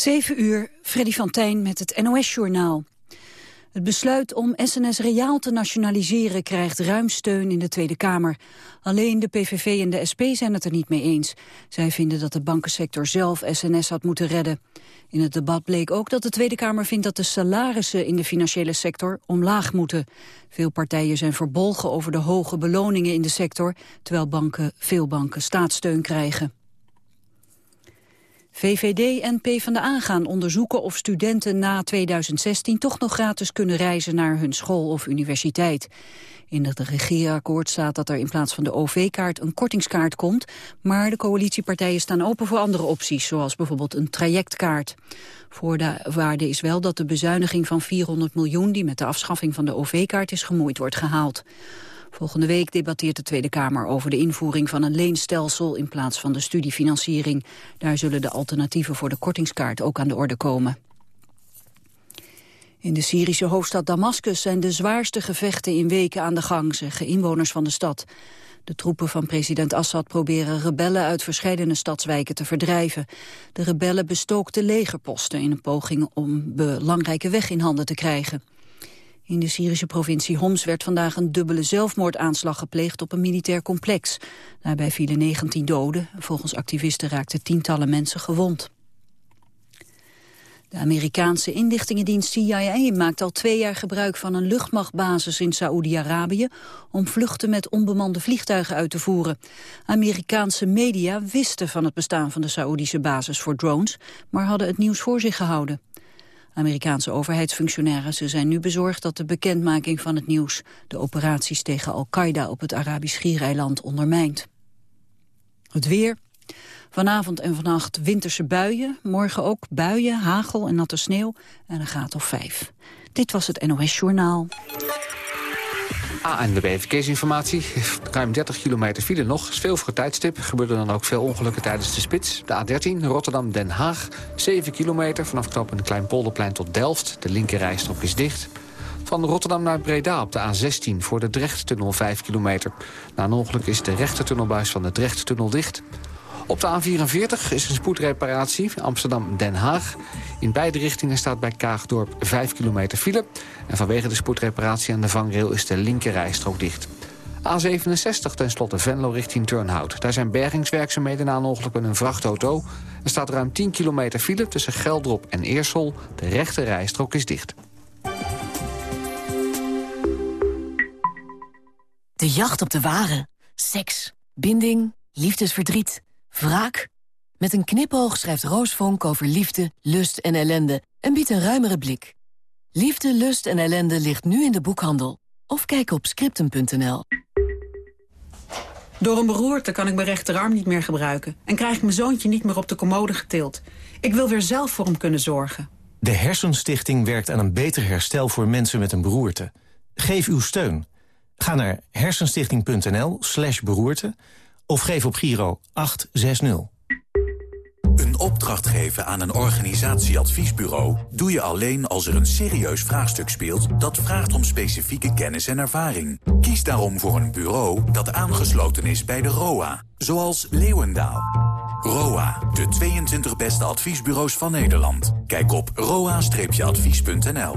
7 uur, Freddy van Tijn met het NOS-journaal. Het besluit om SNS Reaal te nationaliseren krijgt ruim steun in de Tweede Kamer. Alleen de PVV en de SP zijn het er niet mee eens. Zij vinden dat de bankensector zelf SNS had moeten redden. In het debat bleek ook dat de Tweede Kamer vindt dat de salarissen in de financiële sector omlaag moeten. Veel partijen zijn verbolgen over de hoge beloningen in de sector, terwijl banken, veel banken staatssteun krijgen. VVD en PvdA gaan onderzoeken of studenten na 2016 toch nog gratis kunnen reizen naar hun school of universiteit. In het regeerakkoord staat dat er in plaats van de OV-kaart een kortingskaart komt, maar de coalitiepartijen staan open voor andere opties, zoals bijvoorbeeld een trajectkaart. Voorwaarde is wel dat de bezuiniging van 400 miljoen die met de afschaffing van de OV-kaart is gemoeid wordt gehaald. Volgende week debatteert de Tweede Kamer over de invoering van een leenstelsel in plaats van de studiefinanciering. Daar zullen de alternatieven voor de kortingskaart ook aan de orde komen. In de Syrische hoofdstad Damascus zijn de zwaarste gevechten in weken aan de gang, zeggen inwoners van de stad. De troepen van president Assad proberen rebellen uit verschillende stadswijken te verdrijven. De rebellen bestookten legerposten in een poging om belangrijke weg in handen te krijgen. In de Syrische provincie Homs werd vandaag een dubbele zelfmoordaanslag gepleegd op een militair complex. Daarbij vielen 19 doden. Volgens activisten raakten tientallen mensen gewond. De Amerikaanse inlichtingendienst CIA maakt al twee jaar gebruik van een luchtmachtbasis in Saoedi-Arabië om vluchten met onbemande vliegtuigen uit te voeren. Amerikaanse media wisten van het bestaan van de Saoedische basis voor drones, maar hadden het nieuws voor zich gehouden. Amerikaanse overheidsfunctionarissen zijn nu bezorgd dat de bekendmaking van het nieuws de operaties tegen Al-Qaeda op het Arabisch Schiereiland ondermijnt. Het weer. Vanavond en vannacht winterse buien. Morgen ook buien, hagel en natte sneeuw. En een graad of vijf. Dit was het NOS Journaal. ANWB Verkeersinformatie. Ruim 30 kilometer file nog. Is veel voor het tijdstip. Gebeurde dan ook veel ongelukken tijdens de spits. De A13 Rotterdam-Den Haag. 7 klein vanaf klein polderplein tot Delft. De linkerrijstrook is dicht. Van Rotterdam naar Breda op de A16 voor de Drechttunnel 5 kilometer. Na een ongeluk is de rechtertunnelbuis van de Drechttunnel dicht. Op de A44 is een spoedreparatie Amsterdam-Den Haag. In beide richtingen staat bij Kaagdorp 5 kilometer file. En vanwege de spoedreparatie aan de vangrail is de linkerrijstrook dicht. A67 tenslotte Venlo richting Turnhout. Daar zijn bergingswerkzaamheden na een ongeluk met een vrachtauto. Er staat ruim 10 kilometer file tussen Geldrop en Eersel. De rechte rijstrook is dicht. De jacht op de ware. Seks, binding, liefdesverdriet. Wraak? Met een knipoog schrijft Roos Vonk over liefde, lust en ellende... en biedt een ruimere blik. Liefde, lust en ellende ligt nu in de boekhandel. Of kijk op scriptum.nl. Door een beroerte kan ik mijn rechterarm niet meer gebruiken... en krijg ik mijn zoontje niet meer op de commode getild. Ik wil weer zelf voor hem kunnen zorgen. De Hersenstichting werkt aan een beter herstel voor mensen met een beroerte. Geef uw steun. Ga naar hersenstichting.nl slash beroerte of geef op Giro 860. Een opdracht geven aan een organisatieadviesbureau... doe je alleen als er een serieus vraagstuk speelt... dat vraagt om specifieke kennis en ervaring. Kies daarom voor een bureau dat aangesloten is bij de ROA. Zoals Leeuwendaal. ROA, de 22 beste adviesbureaus van Nederland. Kijk op roa-advies.nl.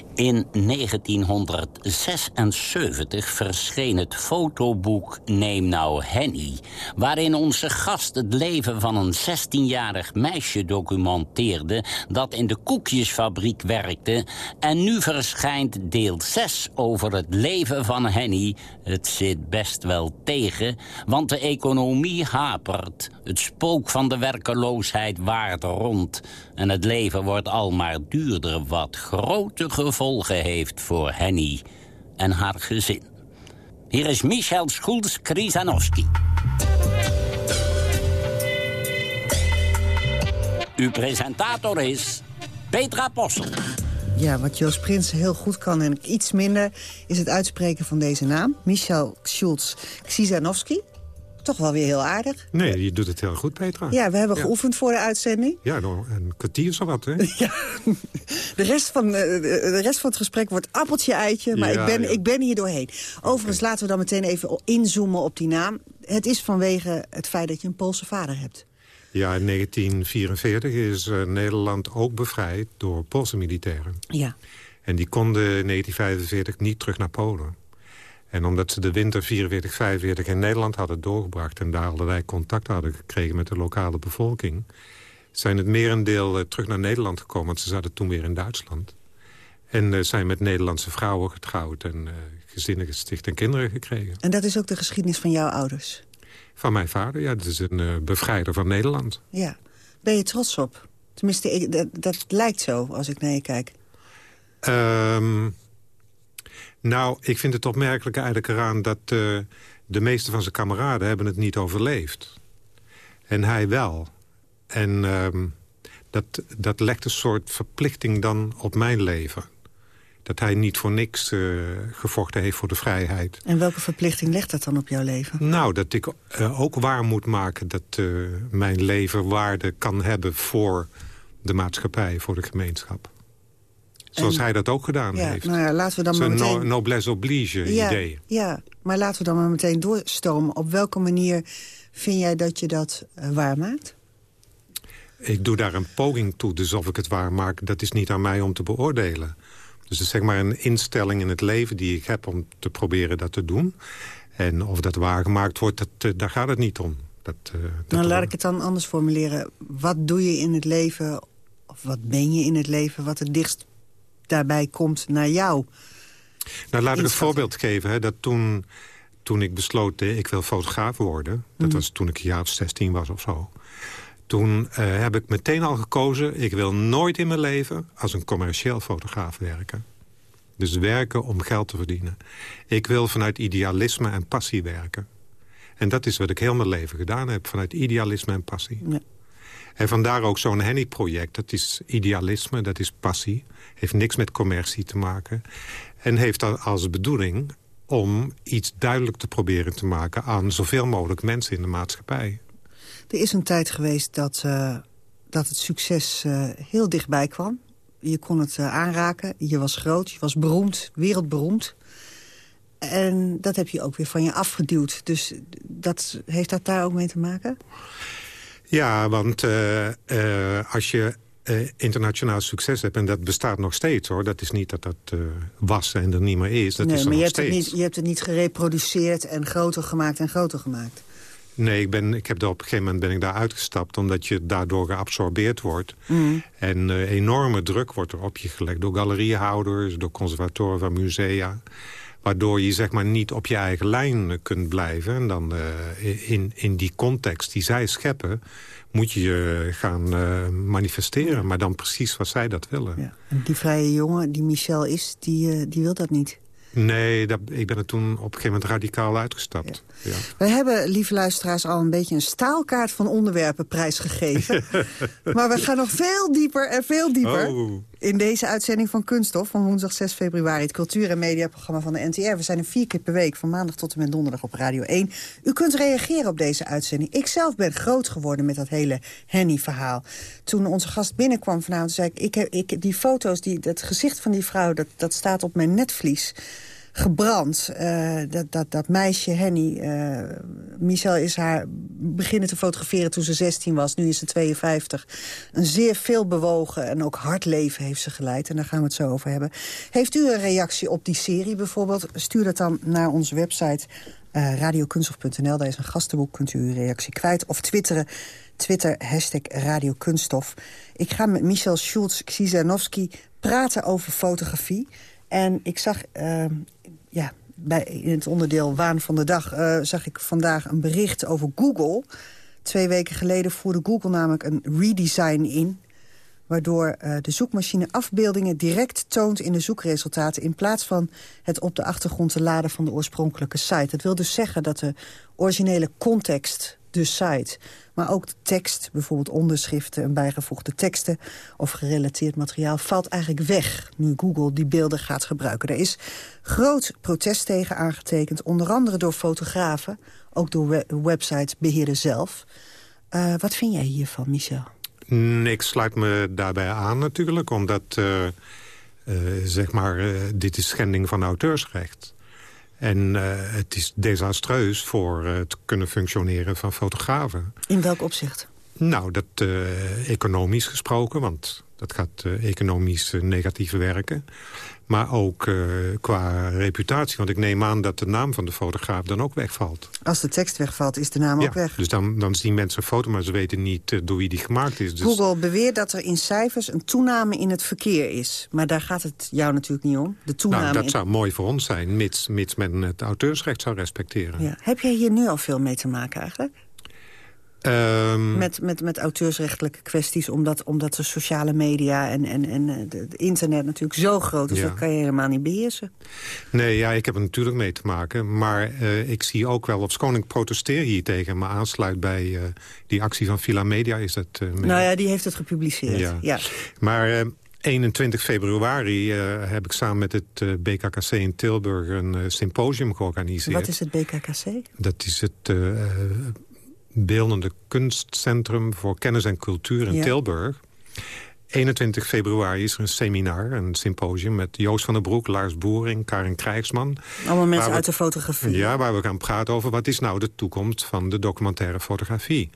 In 1976 verscheen het fotoboek Neem nou Henny... waarin onze gast het leven van een 16-jarig meisje documenteerde... dat in de koekjesfabriek werkte. En nu verschijnt deel 6 over het leven van Henny. Het zit best wel tegen, want de economie hapert. Het spook van de werkeloosheid waart rond... en het leven wordt al maar duurder, wat grote gevolgen heeft voor Henny en haar gezin. Hier is Michel Schulz-Krisanowski. Uw presentator is Petra Possel. Ja, wat Joost Prins heel goed kan en iets minder... is het uitspreken van deze naam. Michel Schulz Ksisanowski. Toch wel weer heel aardig. Nee, je doet het heel goed, Petra. Ja, we hebben geoefend voor de uitzending. Ja, nou, een kwartier zo wat, hè? Ja. De rest, van, eh, de rest van het gesprek wordt appeltje-eitje, maar Ja, ik, ben, ja. ik ben hier doorheen. Overigens, laten we dan meteen even inzoomen op die naam. Het is vanwege het feit dat je een Poolse vader hebt. Ja, in 1944 is eh, Nederland ook bevrijd door Poolse militairen. Ja. En die konden in 1945 niet terug naar Polen. En omdat ze de winter 44, 45 in Nederland hadden doorgebracht... en daar allerlei contact hadden gekregen met de lokale bevolking... zijn het merendeel eh, terug naar Nederland gekomen, want ze zaten toen weer in Duitsland. En eh, zijn met Nederlandse vrouwen getrouwd en eh, gezinnen gesticht en kinderen gekregen. En dat is ook de geschiedenis van jouw ouders. Van mijn vader, ja, dat is een bevrijder van Nederland. Ja. Ben je trots op? Tenminste, dat, dat lijkt zo als ik naar je kijk. Ehm, nou, ik vind het opmerkelijk eigenlijk eraan dat eh, de meeste van zijn kameraden hebben het niet overleefd. En hij wel. En ehm, dat, dat legt een soort verplichting dan op mijn leven. Dat hij niet voor niks eh, gevochten heeft voor de vrijheid. En welke verplichting legt dat dan op jouw leven? Nou, dat ik eh, ook waar moet maken dat mijn leven waarde kan hebben voor de maatschappij, voor de gemeenschap. Zoals En- hij dat ook gedaan Ja, heeft. nou ja, laten we dan maar Zijn no- meteen... noblesse oblige ja, idee. Ja, maar laten we dan maar meteen doorstomen. Op welke manier vind jij dat je dat eh, waarmaakt? Ik doe daar een poging toe, dus of ik het waar maak... dat is niet aan mij om te beoordelen. Dus het is zeg maar een instelling in het leven die ik heb... om te proberen dat te doen. En of dat waargemaakt wordt, dat, eh, daar gaat het niet om. Dat, eh, dat Nou, laat ik het dan anders formuleren. Wat doe je in het leven, of wat ben je in het leven... wat het dichtst daarbij komt naar jou? Nou, laat ik een voorbeeld geven. Hè, dat toen, toen ik besloot, eh, ik wil fotograaf worden... dat Mhm. was toen ik een jaar of 16 was of zo... toen eh, heb ik meteen al gekozen... ik wil nooit in mijn leven als een commercieel fotograaf werken. Dus werken om geld te verdienen. Ik wil vanuit idealisme en passie werken. En dat is wat ik heel mijn leven gedaan heb. Vanuit idealisme en passie. Ja. En vandaar ook zo'n Henny-project. Dat is idealisme, dat is passie. Heeft niks met commercie te maken. En heeft al- als bedoeling om iets duidelijk te proberen te maken... aan zoveel mogelijk mensen in de maatschappij. Er is een tijd geweest dat, eh, dat het succes eh, heel dichtbij kwam. Je kon het eh, aanraken, je was groot, je was beroemd, wereldberoemd. En dat heb je ook weer van je afgeduwd. Dus dat, heeft dat daar ook mee te maken? Ja, want eh, eh, als je eh, internationaal succes hebt... en dat bestaat nog steeds, hoor. Dat is niet dat dat was en er niet meer is. Dat nee, is er maar je hebt, het niet, je hebt het niet gereproduceerd en groter gemaakt en groter gemaakt. Nee, ik, ben, ik heb op een gegeven moment ben ik daar uitgestapt... omdat je daardoor geabsorbeerd wordt. Mm. En enorme druk wordt er op je gelegd door galeriehouders... door conservatoren van musea. Waardoor je zeg maar niet op je eigen lijn eh, kunt blijven. En dan eh, in, in die context die zij scheppen... moet je je gaan eh, manifesteren. Maar dan precies wat zij dat willen. Ja. En die vrije jongen, die Michel is, die, die wil dat niet. Nee, dat, ik ben er toen op een gegeven moment radicaal uitgestapt. Ja. Wij hebben, lieve luisteraars, al een beetje een staalkaart van onderwerpen prijsgegeven. maar we gaan nog veel dieper en veel dieper Oh. in deze uitzending van Kunststof... van woensdag 6 februari, het cultuur- en mediaprogramma van de NTR. We zijn er vier keer per week, van maandag tot en met donderdag op Radio 1. U kunt reageren op deze uitzending. Ik zelf ben groot geworden met dat hele Henny-verhaal. Toen onze gast binnenkwam vanavond, zei ik... ik, heb, ik die foto's, die, dat gezicht van die vrouw, dat, dat staat op mijn netvlies gebrand. Eh, dat, dat, dat meisje, Henny, eh, Michel is haar beginnen te fotograferen toen ze 16 was. Nu is ze 52. Een zeer veelbewogen en ook hard leven heeft ze geleid. En daar gaan we het zo over hebben. Heeft u een reactie op die serie bijvoorbeeld? Stuur dat dan naar onze website eh radiokunstof.nl. Daar is een gastenboek, kunt u uw reactie kwijt. Of twitteren, Twitter, hashtag radiokunststof. Ik ga met Michel Schultz-Ksizanowski praten over fotografie. En ik zag ja, bij, in het onderdeel Waan van de Dag... eh, zag ik vandaag een bericht over Google. Twee weken geleden voerde Google namelijk een redesign in... waardoor eh, de zoekmachine afbeeldingen direct toont in de zoekresultaten... in plaats van het op de achtergrond te laden van de oorspronkelijke site. Dat wil dus zeggen dat de originele context de site. Maar ook de tekst, bijvoorbeeld onderschriften en bijgevoegde teksten... of gerelateerd materiaal, valt eigenlijk weg nu Google die beelden gaat gebruiken. Er is groot protest tegen aangetekend, onder andere door fotografen... ook door websitebeheerders zelf. Uh, wat vind jij hiervan, Michel? Ik sluit me daarbij aan natuurlijk, omdat... Uh, uh, zeg maar, dit is schending van auteursrecht. En uh, het is desastreus voor uh, het kunnen functioneren van fotografen. In welk opzicht? Nou, dat uh, economisch gesproken, want dat gaat economisch negatief werken. Maar ook uh, qua reputatie. Want ik neem aan dat de naam van de fotograaf dan ook wegvalt. Als de tekst wegvalt, is de naam ook weg. Dus dan, dan zien mensen een foto, maar ze weten niet door wie die gemaakt is. Dus... Google beweert dat er in cijfers een toename in het verkeer is. Maar daar gaat het jou natuurlijk niet om. De toename nou, dat in... zou mooi voor ons zijn, mits, mits men het auteursrecht zou respecteren. Ja. Heb jij hier nu al veel mee te maken eigenlijk? Um, met, met, met auteursrechtelijke kwesties, omdat, omdat de sociale media en, en, en het internet natuurlijk zo groot is, ja. dat kan je helemaal niet beheersen. Nee, ja, ik heb er natuurlijk mee te maken. Maar uh, ik zie ook wel, op schoon ik protesteer hier tegen, maar aansluit bij uh, die actie van Villa Media is dat. Uh, nou ja, die heeft het gepubliceerd. Ja. ja. Maar 21 februari heb ik samen met het BKKC in Tilburg een symposium georganiseerd. Wat is het BKKC? Dat is het beeldende kunstcentrum voor kennis en cultuur in ja. Tilburg. 21 februari is er een seminar, een symposium... met Joost van der Broek, Lars Boering, Karin Krijgsman. Allemaal mensen we, uit de fotografie. Ja, waar we gaan praten over wat is nou de toekomst van de documentaire fotografie.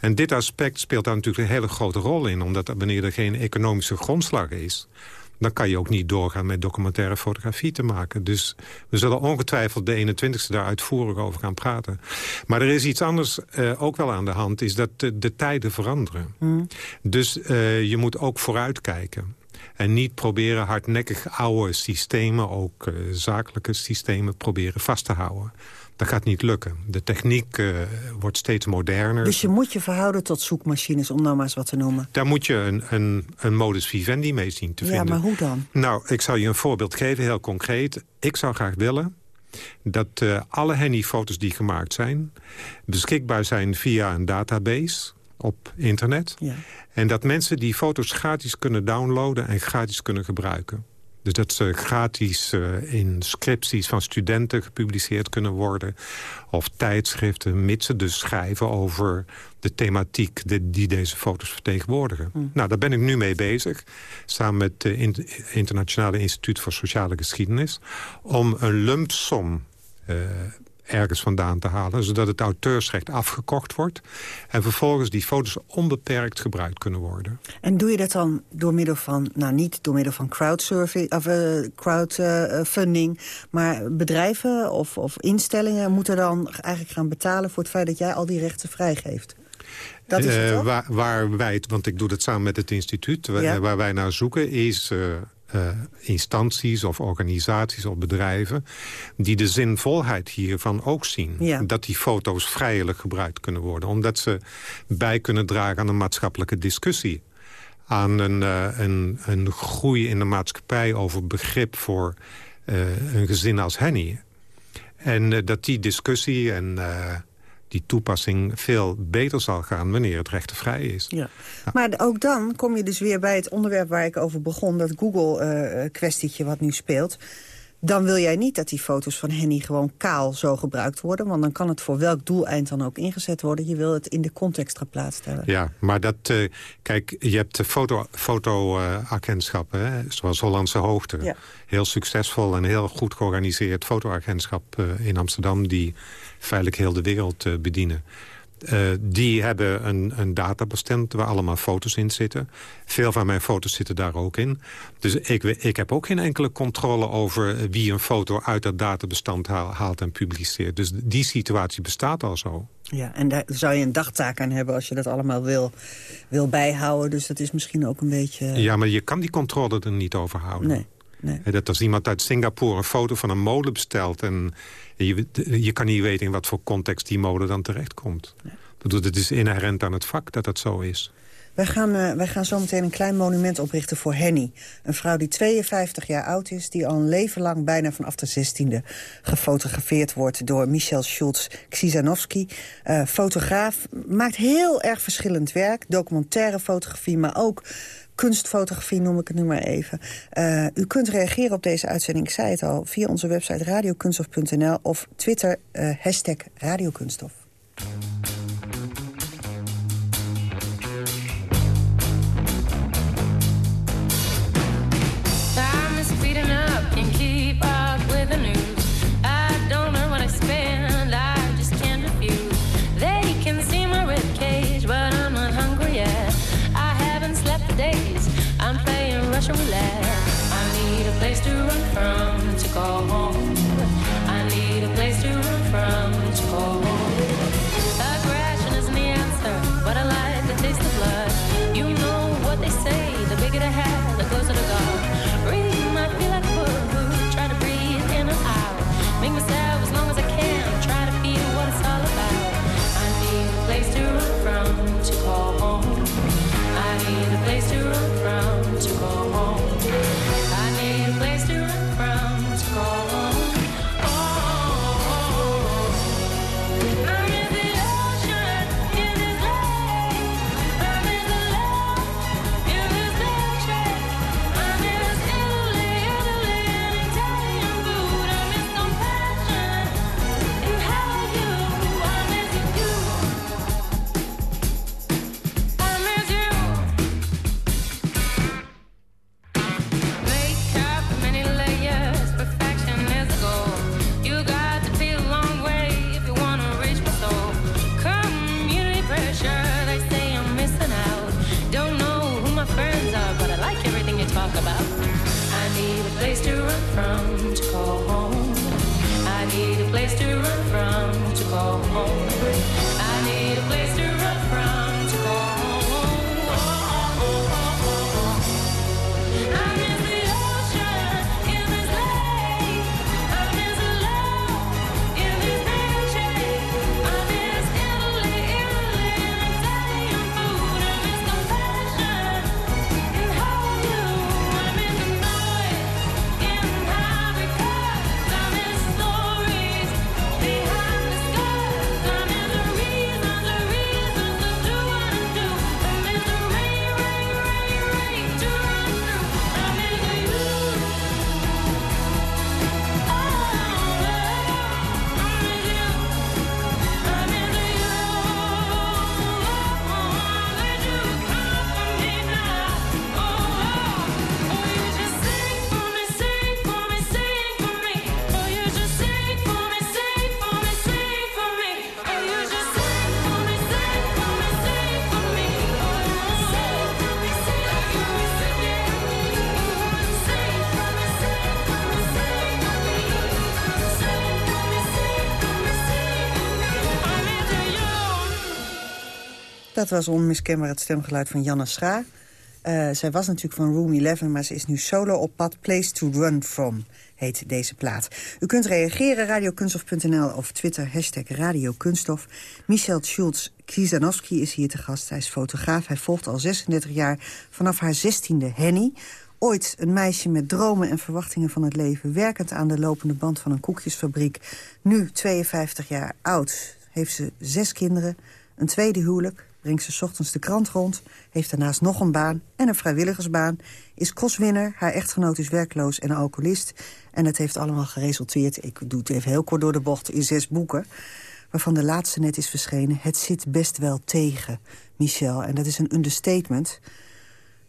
En dit aspect speelt daar natuurlijk een hele grote rol in... omdat wanneer er geen economische grondslag is dan kan je ook niet doorgaan met documentaire fotografie te maken. Dus we zullen ongetwijfeld de 21ste daar uitvoerig over gaan praten. Maar er is iets anders uh, ook wel aan de hand, is dat de, de tijden veranderen. Mm. Dus uh, je moet ook vooruitkijken. En niet proberen hardnekkig oude systemen, ook uh, zakelijke systemen, proberen vast te houden. Dat gaat niet lukken. De techniek uh, wordt steeds moderner. Dus je moet je verhouden tot zoekmachines, om nou maar eens wat te noemen. Daar moet je een, een, een modus vivendi mee zien te ja, vinden. Ja, maar hoe dan? Nou, ik zal je een voorbeeld geven, heel concreet. Ik zou graag willen dat uh, alle Henny-foto's die gemaakt zijn... beschikbaar zijn via een database op internet. Ja. En dat mensen die foto's gratis kunnen downloaden en gratis kunnen gebruiken. Dus dat ze gratis uh, in scripties van studenten gepubliceerd kunnen worden. Of tijdschriften, mits ze dus schrijven over de thematiek de, die deze foto's vertegenwoordigen. Mm. Nou, daar ben ik nu mee bezig. Samen met het uh, Internationale Instituut voor Sociale Geschiedenis. Om een lump som uh, ergens vandaan te halen... zodat het auteursrecht afgekocht wordt... en vervolgens die foto's onbeperkt gebruikt kunnen worden. En doe je dat dan door middel van... nou niet door middel van crowdsurfing, of, uh, crowdfunding... maar bedrijven of, of instellingen moeten dan eigenlijk gaan betalen... voor het feit dat jij al die rechten vrijgeeft? Dat is het uh, waar, waar, wij het, want ik doe dat samen met het instituut... Ja. waar wij naar zoeken is... Uh, uh, instanties of organisaties of bedrijven... die de zinvolheid hiervan ook zien. Ja. Dat die foto's vrijelijk gebruikt kunnen worden. Omdat ze bij kunnen dragen aan een maatschappelijke discussie. Aan een, uh, een, een groei in de maatschappij over begrip voor uh, een gezin als Henny. En dat die discussie en die toepassing veel beter zal gaan wanneer het rechtenvrij is. Ja. Maar ook dan kom je dus weer bij het onderwerp waar ik over begon... dat Google-kwestietje wat nu speelt. Dan wil jij niet dat die foto's van Henny gewoon kaal zo gebruikt worden... want dan kan het voor welk doeleind dan ook ingezet worden. Je wil het in de context geplaatst hebben. Ja, maar dat... Uh, kijk, je hebt fotoagentschappen, foto, uh, zoals Hollandse Hoogte. Ja. Heel succesvol en heel goed georganiseerd fotoagentschap uh, in Amsterdam... die feitelijk heel de wereld uh, bedienen. Uh, die hebben een, een databestand waar allemaal foto's in zitten. Veel van mijn foto's zitten daar ook in. Dus ik, ik heb ook geen enkele controle over wie een foto uit dat databestand haal, haalt en publiceert. Dus die situatie bestaat al zo. Ja, en daar zou je een dagtaak aan hebben als je dat allemaal wil, wil bijhouden. Dus dat is misschien ook een beetje... Ja, maar je kan die controle er niet over houden. Nee. Nee. Dat als iemand uit Singapore een foto van een molen bestelt... en je, je kan niet weten in wat voor context die molen dan terechtkomt. Nee. Ik bedoel, het is inherent aan het vak dat dat zo is. Wij gaan, uh, wij gaan zo meteen een klein monument oprichten voor Henny. Een vrouw die 52 jaar oud is, die al een leven lang bijna vanaf de 16e gefotografeerd wordt door Michel Schultz Ksizanowski. Uh, fotograaf, maakt heel erg verschillend werk. Documentaire fotografie, maar ook kunstfotografie noem ik het nu maar even. Uh, u kunt reageren op deze uitzending, ik zei het al... via onze website radiokunstof.nl of Twitter uh, hashtag. Dat was onmiskenbaar het stemgeluid van Janne Scha. Uh, zij was natuurlijk van Room 11, maar ze is nu solo op pad. Place to Run From heet deze plaat. U kunt reageren, radiokunstof.nl of Twitter, hashtag radiokunstof. Michel Schultz Kizanowski is hier te gast. Hij is fotograaf, hij volgt al 36 jaar vanaf haar 16e Henny. Ooit een meisje met dromen en verwachtingen van het leven... werkend aan de lopende band van een koekjesfabriek. Nu 52 jaar oud, heeft ze zes kinderen, een tweede huwelijk brengt ze ochtends de krant rond... heeft daarnaast nog een baan en een vrijwilligersbaan... is kostwinner, haar echtgenoot is werkloos en alcoholist... en het heeft allemaal geresulteerd, ik doe het even heel kort door de bocht... in zes boeken, waarvan de laatste net is verschenen... Het zit best wel tegen, Michel, en dat is een understatement...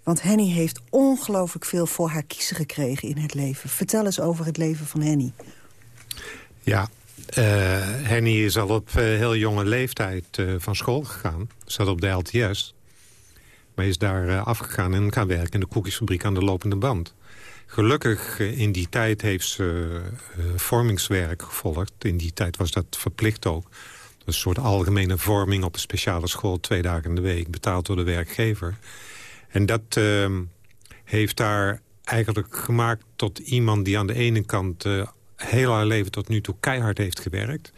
Want Henny heeft ongelooflijk veel voor haar kiezen gekregen in het leven. Vertel eens over het leven van Henny. Ja, uh, Henny is al op uh, heel jonge leeftijd uh, van school gegaan. Zat op de LTS. Maar is daar afgegaan en gaan werken in de koekjesfabriek aan de lopende band. Gelukkig in die tijd heeft ze vormingswerk gevolgd. In die tijd was dat verplicht ook. Dat een soort algemene vorming op een speciale school... twee dagen in de week, betaald door de werkgever. En dat ehm, heeft haar eigenlijk gemaakt tot iemand die aan de ene kant heel haar leven tot nu toe keihard heeft gewerkt.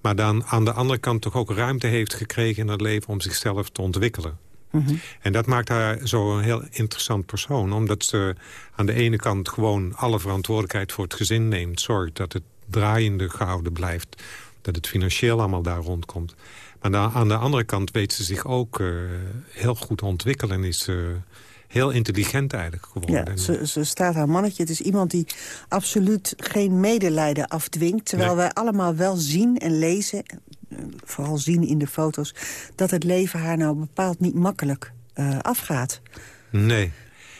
Maar dan aan de andere kant toch ook ruimte heeft gekregen in het leven om zichzelf te ontwikkelen. Mhm. En dat maakt haar zo een heel interessant persoon. Omdat ze aan de ene kant gewoon alle verantwoordelijkheid voor het gezin neemt. Zorgt dat het draaiende gehouden blijft. Dat het financieel allemaal daar rondkomt. Maar aan de andere kant weet ze zich ook uh, heel goed ontwikkelen. En is uh, heel intelligent eigenlijk geworden. Ja, ze, ze, staat haar mannetje. Het is iemand die absoluut geen medelijden afdwingt. Terwijl wij allemaal wel zien en lezen, eh, vooral zien in de foto's... dat het leven haar nou bepaald niet makkelijk uh, afgaat. Nee.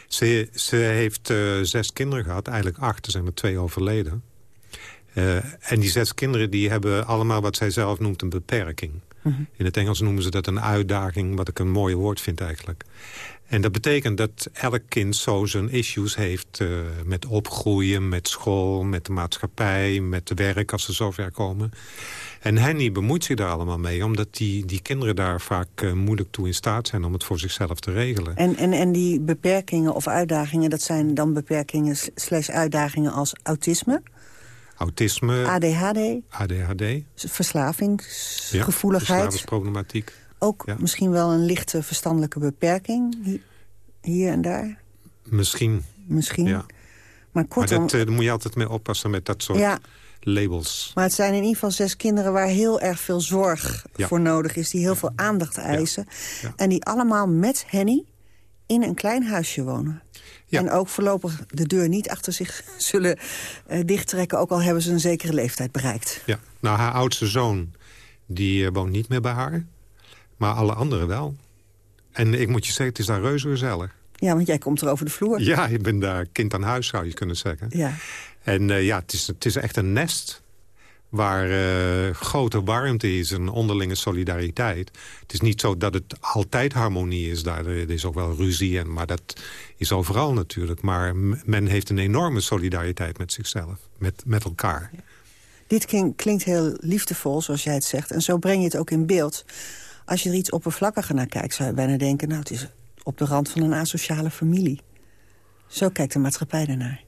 Ze, ze heeft uh, zes kinderen gehad, eigenlijk acht. Er zijn er twee overleden. Uh, en die zes kinderen die hebben allemaal wat zij zelf noemt een beperking. Mhm. In het Engels noemen ze dat een uitdaging, wat ik een mooi woord vind eigenlijk. En dat betekent dat elk kind zo zijn issues heeft uh, met opgroeien, met school, met de maatschappij, met werk als ze zover komen. En Henny bemoeit zich daar allemaal mee, omdat die, die kinderen daar vaak uh, moeilijk toe in staat zijn om het voor zichzelf te regelen. En, en, en die beperkingen of uitdagingen, dat zijn dan beperkingen slash uitdagingen als autisme? Autisme. ADHD. ADHD. Verslavingsgevoeligheid. Ja, verslavingsproblematiek. Ook misschien wel een lichte verstandelijke beperking hier en daar? Misschien. Misschien. Ja. Maar, kortom, maar dat, uh, daar moet je altijd mee oppassen met dat soort ja. labels. Maar het zijn in ieder geval zes kinderen waar heel erg veel zorg voor nodig is. Die heel veel aandacht eisen. En die allemaal met Henny in een klein huisje wonen. En ook voorlopig de deur niet achter zich zullen uh, dichttrekken... ook al hebben ze een zekere leeftijd bereikt. Ja, nou haar oudste zoon die uh, woont niet meer bij haar. Maar alle anderen wel. En ik moet je zeggen, het is daar reuze gezellig. Ja, want jij komt er over de vloer. Ja, ik ben daar kind aan huis, zou je kunnen zeggen. Ja. En uh, ja, het is, het is echt een nest waar uh, grote warmte is en onderlinge solidariteit. Het is niet zo dat het altijd harmonie is daar. Er is ook wel ruzie, en, maar dat is overal natuurlijk. Maar men heeft een enorme solidariteit met zichzelf, met, met elkaar. Dit klinkt heel liefdevol, zoals jij het zegt. En zo breng je het ook in beeld. Als je er iets oppervlakkiger naar kijkt, zou je bijna denken... nou, het is op de rand van een asociale familie. Zo kijkt de maatschappij ernaar.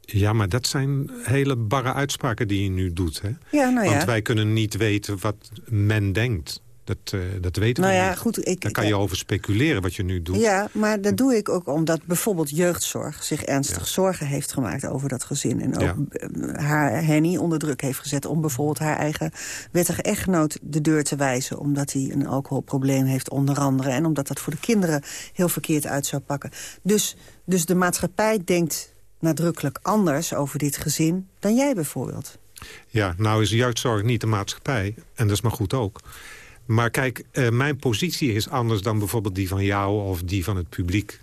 Ja, maar dat zijn hele barre uitspraken die je nu doet. Hè? Ja, nou ja. Want wij kunnen niet weten wat men denkt. Dat, uh, dat weten nou we ja, niet. Goed, ik, Daar kan je over speculeren wat je nu doet. Ja, maar dat doe ik ook omdat bijvoorbeeld jeugdzorg... zich ernstig zorgen heeft gemaakt over dat gezin. En ook ja. Eh, haar Henny onder druk heeft gezet... om bijvoorbeeld haar eigen wettige echtgenoot de deur te wijzen... omdat hij een alcoholprobleem heeft onder andere. En omdat dat voor de kinderen heel verkeerd uit zou pakken. Dus, dus de maatschappij denkt nadrukkelijk anders over dit gezin dan jij bijvoorbeeld. Ja, nou is jeugdzorg niet de maatschappij. En dat is maar goed ook. Maar kijk, uh, mijn positie is anders dan bijvoorbeeld die van jou of die van het publiek.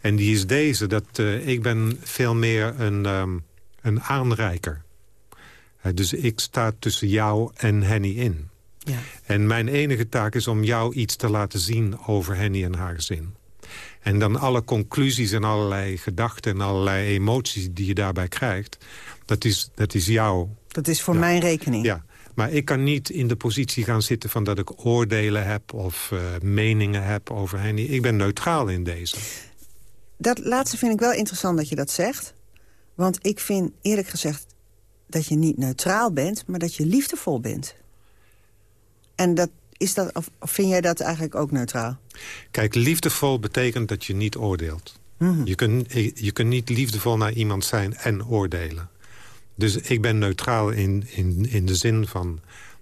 En die is deze, dat uh, ik ben veel meer een, um, een aanreiker. Uh, dus ik sta tussen jou en Henny in. Ja. En mijn enige taak is om jou iets te laten zien over Henny en haar gezin. En dan alle conclusies en allerlei gedachten en allerlei emoties die je daarbij krijgt... dat is, dat is jou. Dat is voor ja. mijn rekening. Ja, maar ik kan niet in de positie gaan zitten van dat ik oordelen heb... of uh, meningen heb over Henny. Ik ben neutraal in deze. Dat laatste vind ik wel interessant dat je dat zegt. Want ik vind eerlijk gezegd dat je niet neutraal bent... maar dat je liefdevol bent. En dat, is dat, of vind jij dat eigenlijk ook neutraal? Kijk, liefdevol betekent dat je niet oordeelt. Mm -hmm. je, kunt, je kunt niet liefdevol naar iemand zijn en oordelen. Dus ik ben neutraal in, in, in de zin van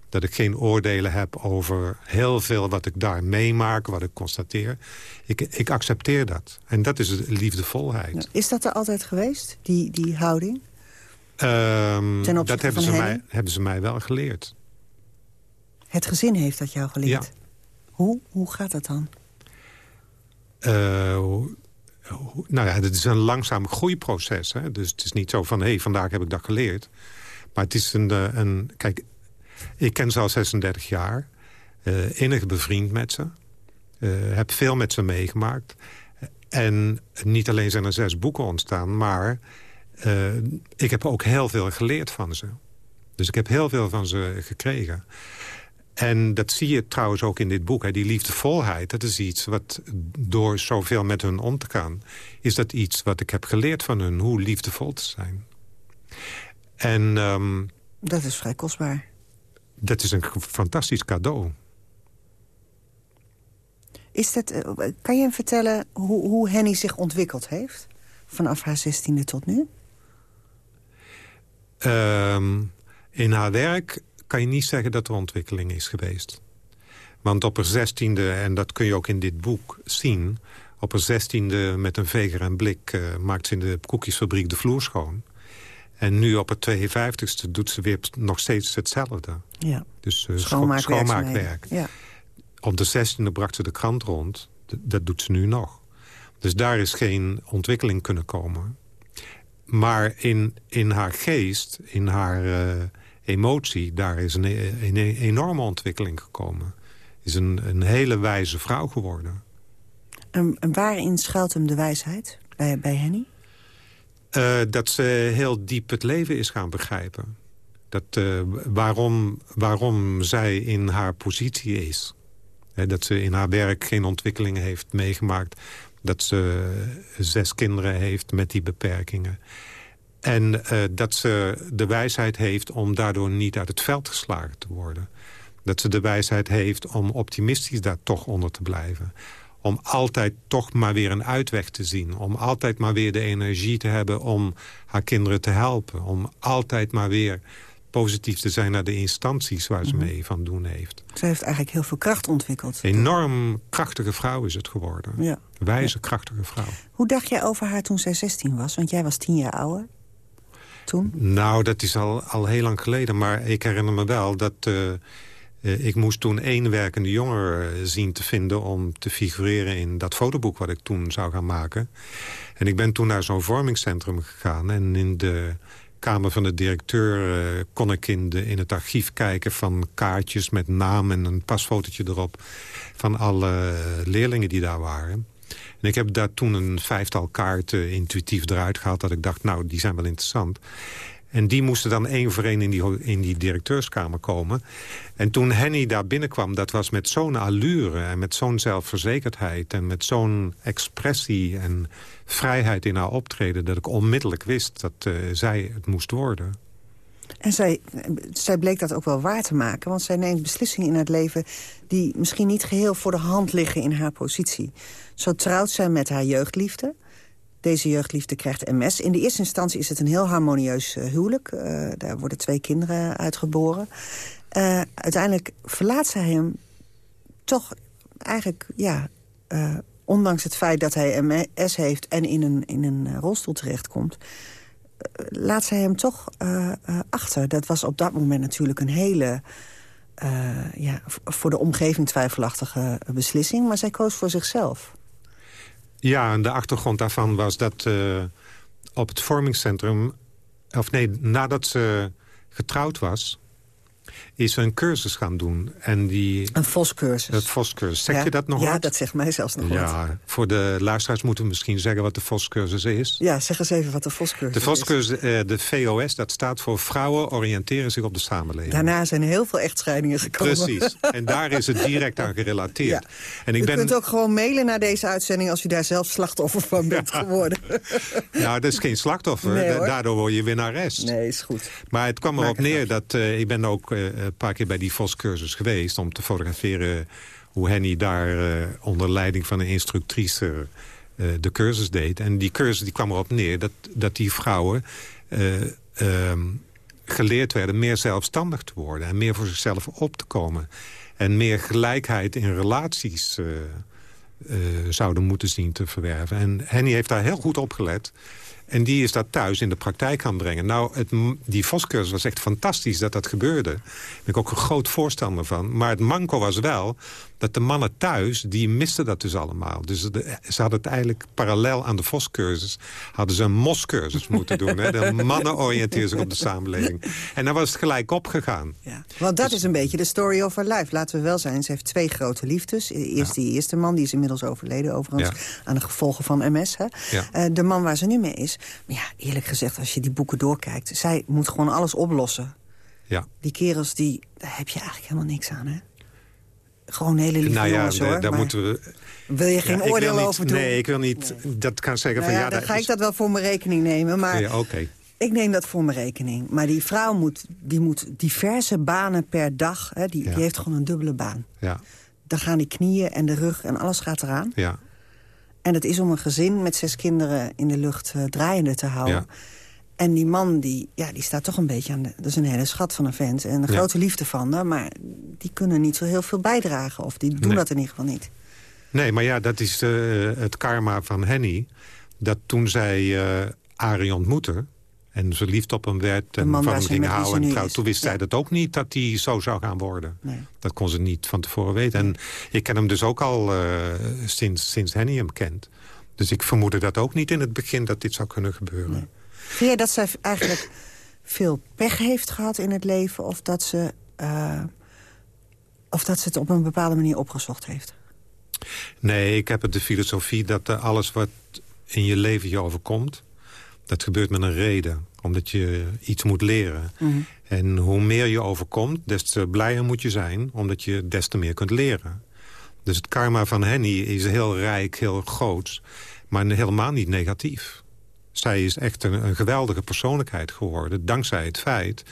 dat ik geen oordelen heb over heel veel wat ik daar meemaak, wat ik constateer. Ik, ik accepteer dat. En dat is liefdevolheid. Is dat er altijd geweest, die, die houding? Um, dat hebben ze, mij, hebben ze mij wel geleerd. Het gezin heeft dat jou geleerd? Ja. Hoe, hoe gaat dat dan? Uh, nou ja, het is een langzaam groeiproces. Hè? Dus het is niet zo van, hé, hey, vandaag heb ik dat geleerd. Maar het is een... een kijk, ik ken ze al 36 jaar. Uh, innig bevriend met ze. Uh, heb veel met ze meegemaakt. En niet alleen zijn er zes boeken ontstaan... maar ik heb ook heel veel geleerd van ze. Dus ik heb heel veel van ze gekregen. En dat zie je trouwens ook in dit boek. Hè. Die liefdevolheid, dat is iets wat door zoveel met hun om te gaan... is dat iets wat ik heb geleerd van hun, hoe liefdevol te zijn. En... Um, dat is vrij kostbaar. Dat is een fantastisch cadeau. Is dat, eh, kan je hem vertellen hoe, hoe Henny zich ontwikkeld heeft? Vanaf haar zestiende tot nu? Ehm, in haar werk kan je niet zeggen dat er ontwikkeling is geweest. Want op haar zestiende, en dat kun je ook in dit boek zien... op haar zestiende met een veger en blik uh, maakt ze in de koekjesfabriek de vloer schoon. En nu op het 52ste doet ze weer nog steeds hetzelfde. Ja. Dus uh, schoonmaakwerk. Ja. Op de 16e bracht ze de krant rond. dat doet ze nu nog. Dus daar is geen ontwikkeling kunnen komen. Maar in, in haar geest, in haar uh, emotie... daar is een, een, een, enorme ontwikkeling gekomen. Is een, een hele wijze vrouw geworden. En, en waarin schuilt hem de wijsheid bij, bij Henny? Uh, dat ze heel diep het leven is gaan begrijpen. Dat, uh, waarom, waarom zij in haar positie is. dat ze in haar werk geen ontwikkeling heeft meegemaakt. Dat ze zes kinderen heeft met die beperkingen. En uh, dat ze de wijsheid heeft om daardoor niet uit het veld geslagen te worden. Dat ze de wijsheid heeft om optimistisch daar toch onder te blijven om altijd toch maar weer een uitweg te zien. Om altijd maar weer de energie te hebben om haar kinderen te helpen. Om altijd maar weer positief te zijn naar de instanties waar ze mhm. mee van doen heeft. Ze heeft eigenlijk heel veel kracht ontwikkeld. Enorm krachtige vrouw is het geworden. Ja. Wijze, krachtige vrouw. Hoe dacht jij over haar toen zij 16 was? Want jij was tien jaar ouder. Toen? Nou, dat is al, al heel lang geleden. Maar ik herinner me wel dat... Uh, uh, ik moest toen één werkende jonger uh, zien te vinden... om te figureren in dat fotoboek wat ik toen zou gaan maken. En ik ben toen naar zo'n vormingscentrum gegaan. En in de kamer van de directeur kon ik in, de, in het archief kijken... van kaartjes met naam en een pasfotootje erop... van alle leerlingen die daar waren. En ik heb daar toen een vijftal kaarten intuïtief eruit gehaald... dat ik dacht, nou, die zijn wel interessant. En die moesten dan één voor één in die, in die directeurskamer komen. En toen Henny daar binnenkwam, dat was met zo'n allure... en met zo'n zelfverzekerdheid en met zo'n expressie... en vrijheid in haar optreden... dat ik onmiddellijk wist dat uh, zij het moest worden. En zij, zij bleek dat ook wel waar te maken. Want zij neemt beslissingen in het leven... die misschien niet geheel voor de hand liggen in haar positie. Zo trouwt zij met haar jeugdliefde. Deze jeugdliefde krijgt MS. In de eerste instantie is het een heel harmonieus uh, huwelijk. Uh, daar worden twee kinderen uitgeboren. Uh, uiteindelijk verlaat zij hem toch eigenlijk... ja, ondanks het feit dat hij MS heeft en in een, in een rolstoel terechtkomt... laat zij hem toch achter. Dat was op dat moment natuurlijk een hele... ja, voor de omgeving twijfelachtige beslissing. Maar zij koos voor zichzelf. Ja, en de achtergrond daarvan was dat op het vormingscentrum... of nee, nadat ze getrouwd was is een cursus gaan doen. En die, een VOS-cursus. Het VOS-cursus. Zeg je dat nog Ja, dat zegt mij zelfs nog ja, wat. Voor de luisteraars moeten we misschien zeggen wat de VOS-cursus is. Ja, zeg eens even wat de VOS-cursus is. De VOS-cursus, uh, de VOS, dat staat voor Vrouwen oriënteren zich op de samenleving. Daarna zijn heel veel echtscheidingen gekomen. Precies. En daar is het direct aan gerelateerd. Ja. En ik u ben... kunt ook gewoon mailen naar deze uitzending... als u daar zelf slachtoffer van bent geworden. nou, dat is geen slachtoffer. Nee, Daardoor word je winnares. Nee, is goed. Maar het kwam erop neer dat... Uh, ik ben ook... Uh, een paar keer bij die VOS-cursus geweest... om te fotograferen hoe Henny daar uh, onder leiding van een instructrice uh, de cursus deed. En die cursus die kwam erop neer dat, dat die vrouwen... Uh, geleerd werden meer zelfstandig te worden... en meer voor zichzelf op te komen. En meer gelijkheid in relaties zouden moeten zien te verwerven. En Henny heeft daar heel goed op gelet... En die is dat thuis in de praktijk gaan brengen. Nou, het, die Voscursus was echt fantastisch dat dat gebeurde. Daar ben ik ook een groot voorstander van. Maar het manco was wel dat de mannen thuis, die misten dat dus allemaal. Dus ze hadden het eigenlijk parallel aan de Voscursus... hadden ze een Moscursus moeten doen. Hè? De mannen oriënteren zich op de samenleving. En dan was het gelijk opgegaan. Ja. Want dat dus- is een beetje de story of her life. Laten we wel zijn, ze heeft twee grote liefdes. Eerst die eerste man, die is inmiddels overleden overigens... aan de gevolgen van MS. Hè? Uh, de man waar ze nu mee is. Maar ja, eerlijk gezegd, als je die boeken doorkijkt... zij moet gewoon alles oplossen. Ja. Die kerels, die, daar heb je eigenlijk helemaal niks aan, hè? Gewoon hele lieve nou ja, jongens, hoor. Daar moeten we... Wil je geen oordeel over doen? Nee, ik wil niet dat kan zeggen nou van... Ja, dan ga ik dat wel voor mijn rekening nemen, maar... Ja, oké. Ik neem dat voor mijn rekening. Maar die vrouw moet, die moet diverse banen per dag... Hè, die, die heeft gewoon een dubbele baan. Ja. dan gaan die knieën en de rug en alles gaat eraan. Ja. En het is om een gezin met zes kinderen in de lucht uh, draaiende te houden. Ja. En die man, die, ja, die staat toch een beetje aan de... Dat is een hele schat van een vent en een Ja. grote liefde van haar. Maar die kunnen niet zo heel veel bijdragen. Of die doen Nee. dat in ieder geval niet. Nee, maar ja, dat is eh, het karma van Henny. Dat toen zij eh Arie ontmoette... en verliefd op hem werd en van hem ze ging ze houden... en trouw, toen wist Ja. zij dat ook niet dat hij zo zou gaan worden. Nee. Dat kon ze niet van tevoren weten. En ik ken hem dus ook al eh, sinds, sinds Henny hem kent. Dus ik vermoedde dat ook niet in het begin dat dit zou kunnen gebeuren. Vind jij dat zij eigenlijk veel pech heeft gehad in het leven... of dat ze, eh, of dat ze het op een bepaalde manier opgezocht heeft? Nee, ik heb het de filosofie dat eh, alles wat in je leven je overkomt... dat gebeurt met een reden, omdat je iets moet leren. Mhm. En hoe meer je overkomt, des te blijer moet je zijn... omdat je des te meer kunt leren. Dus het karma van Henny is heel rijk, heel groot... maar helemaal niet negatief. Zij is echt een, een geweldige persoonlijkheid geworden... dankzij het feit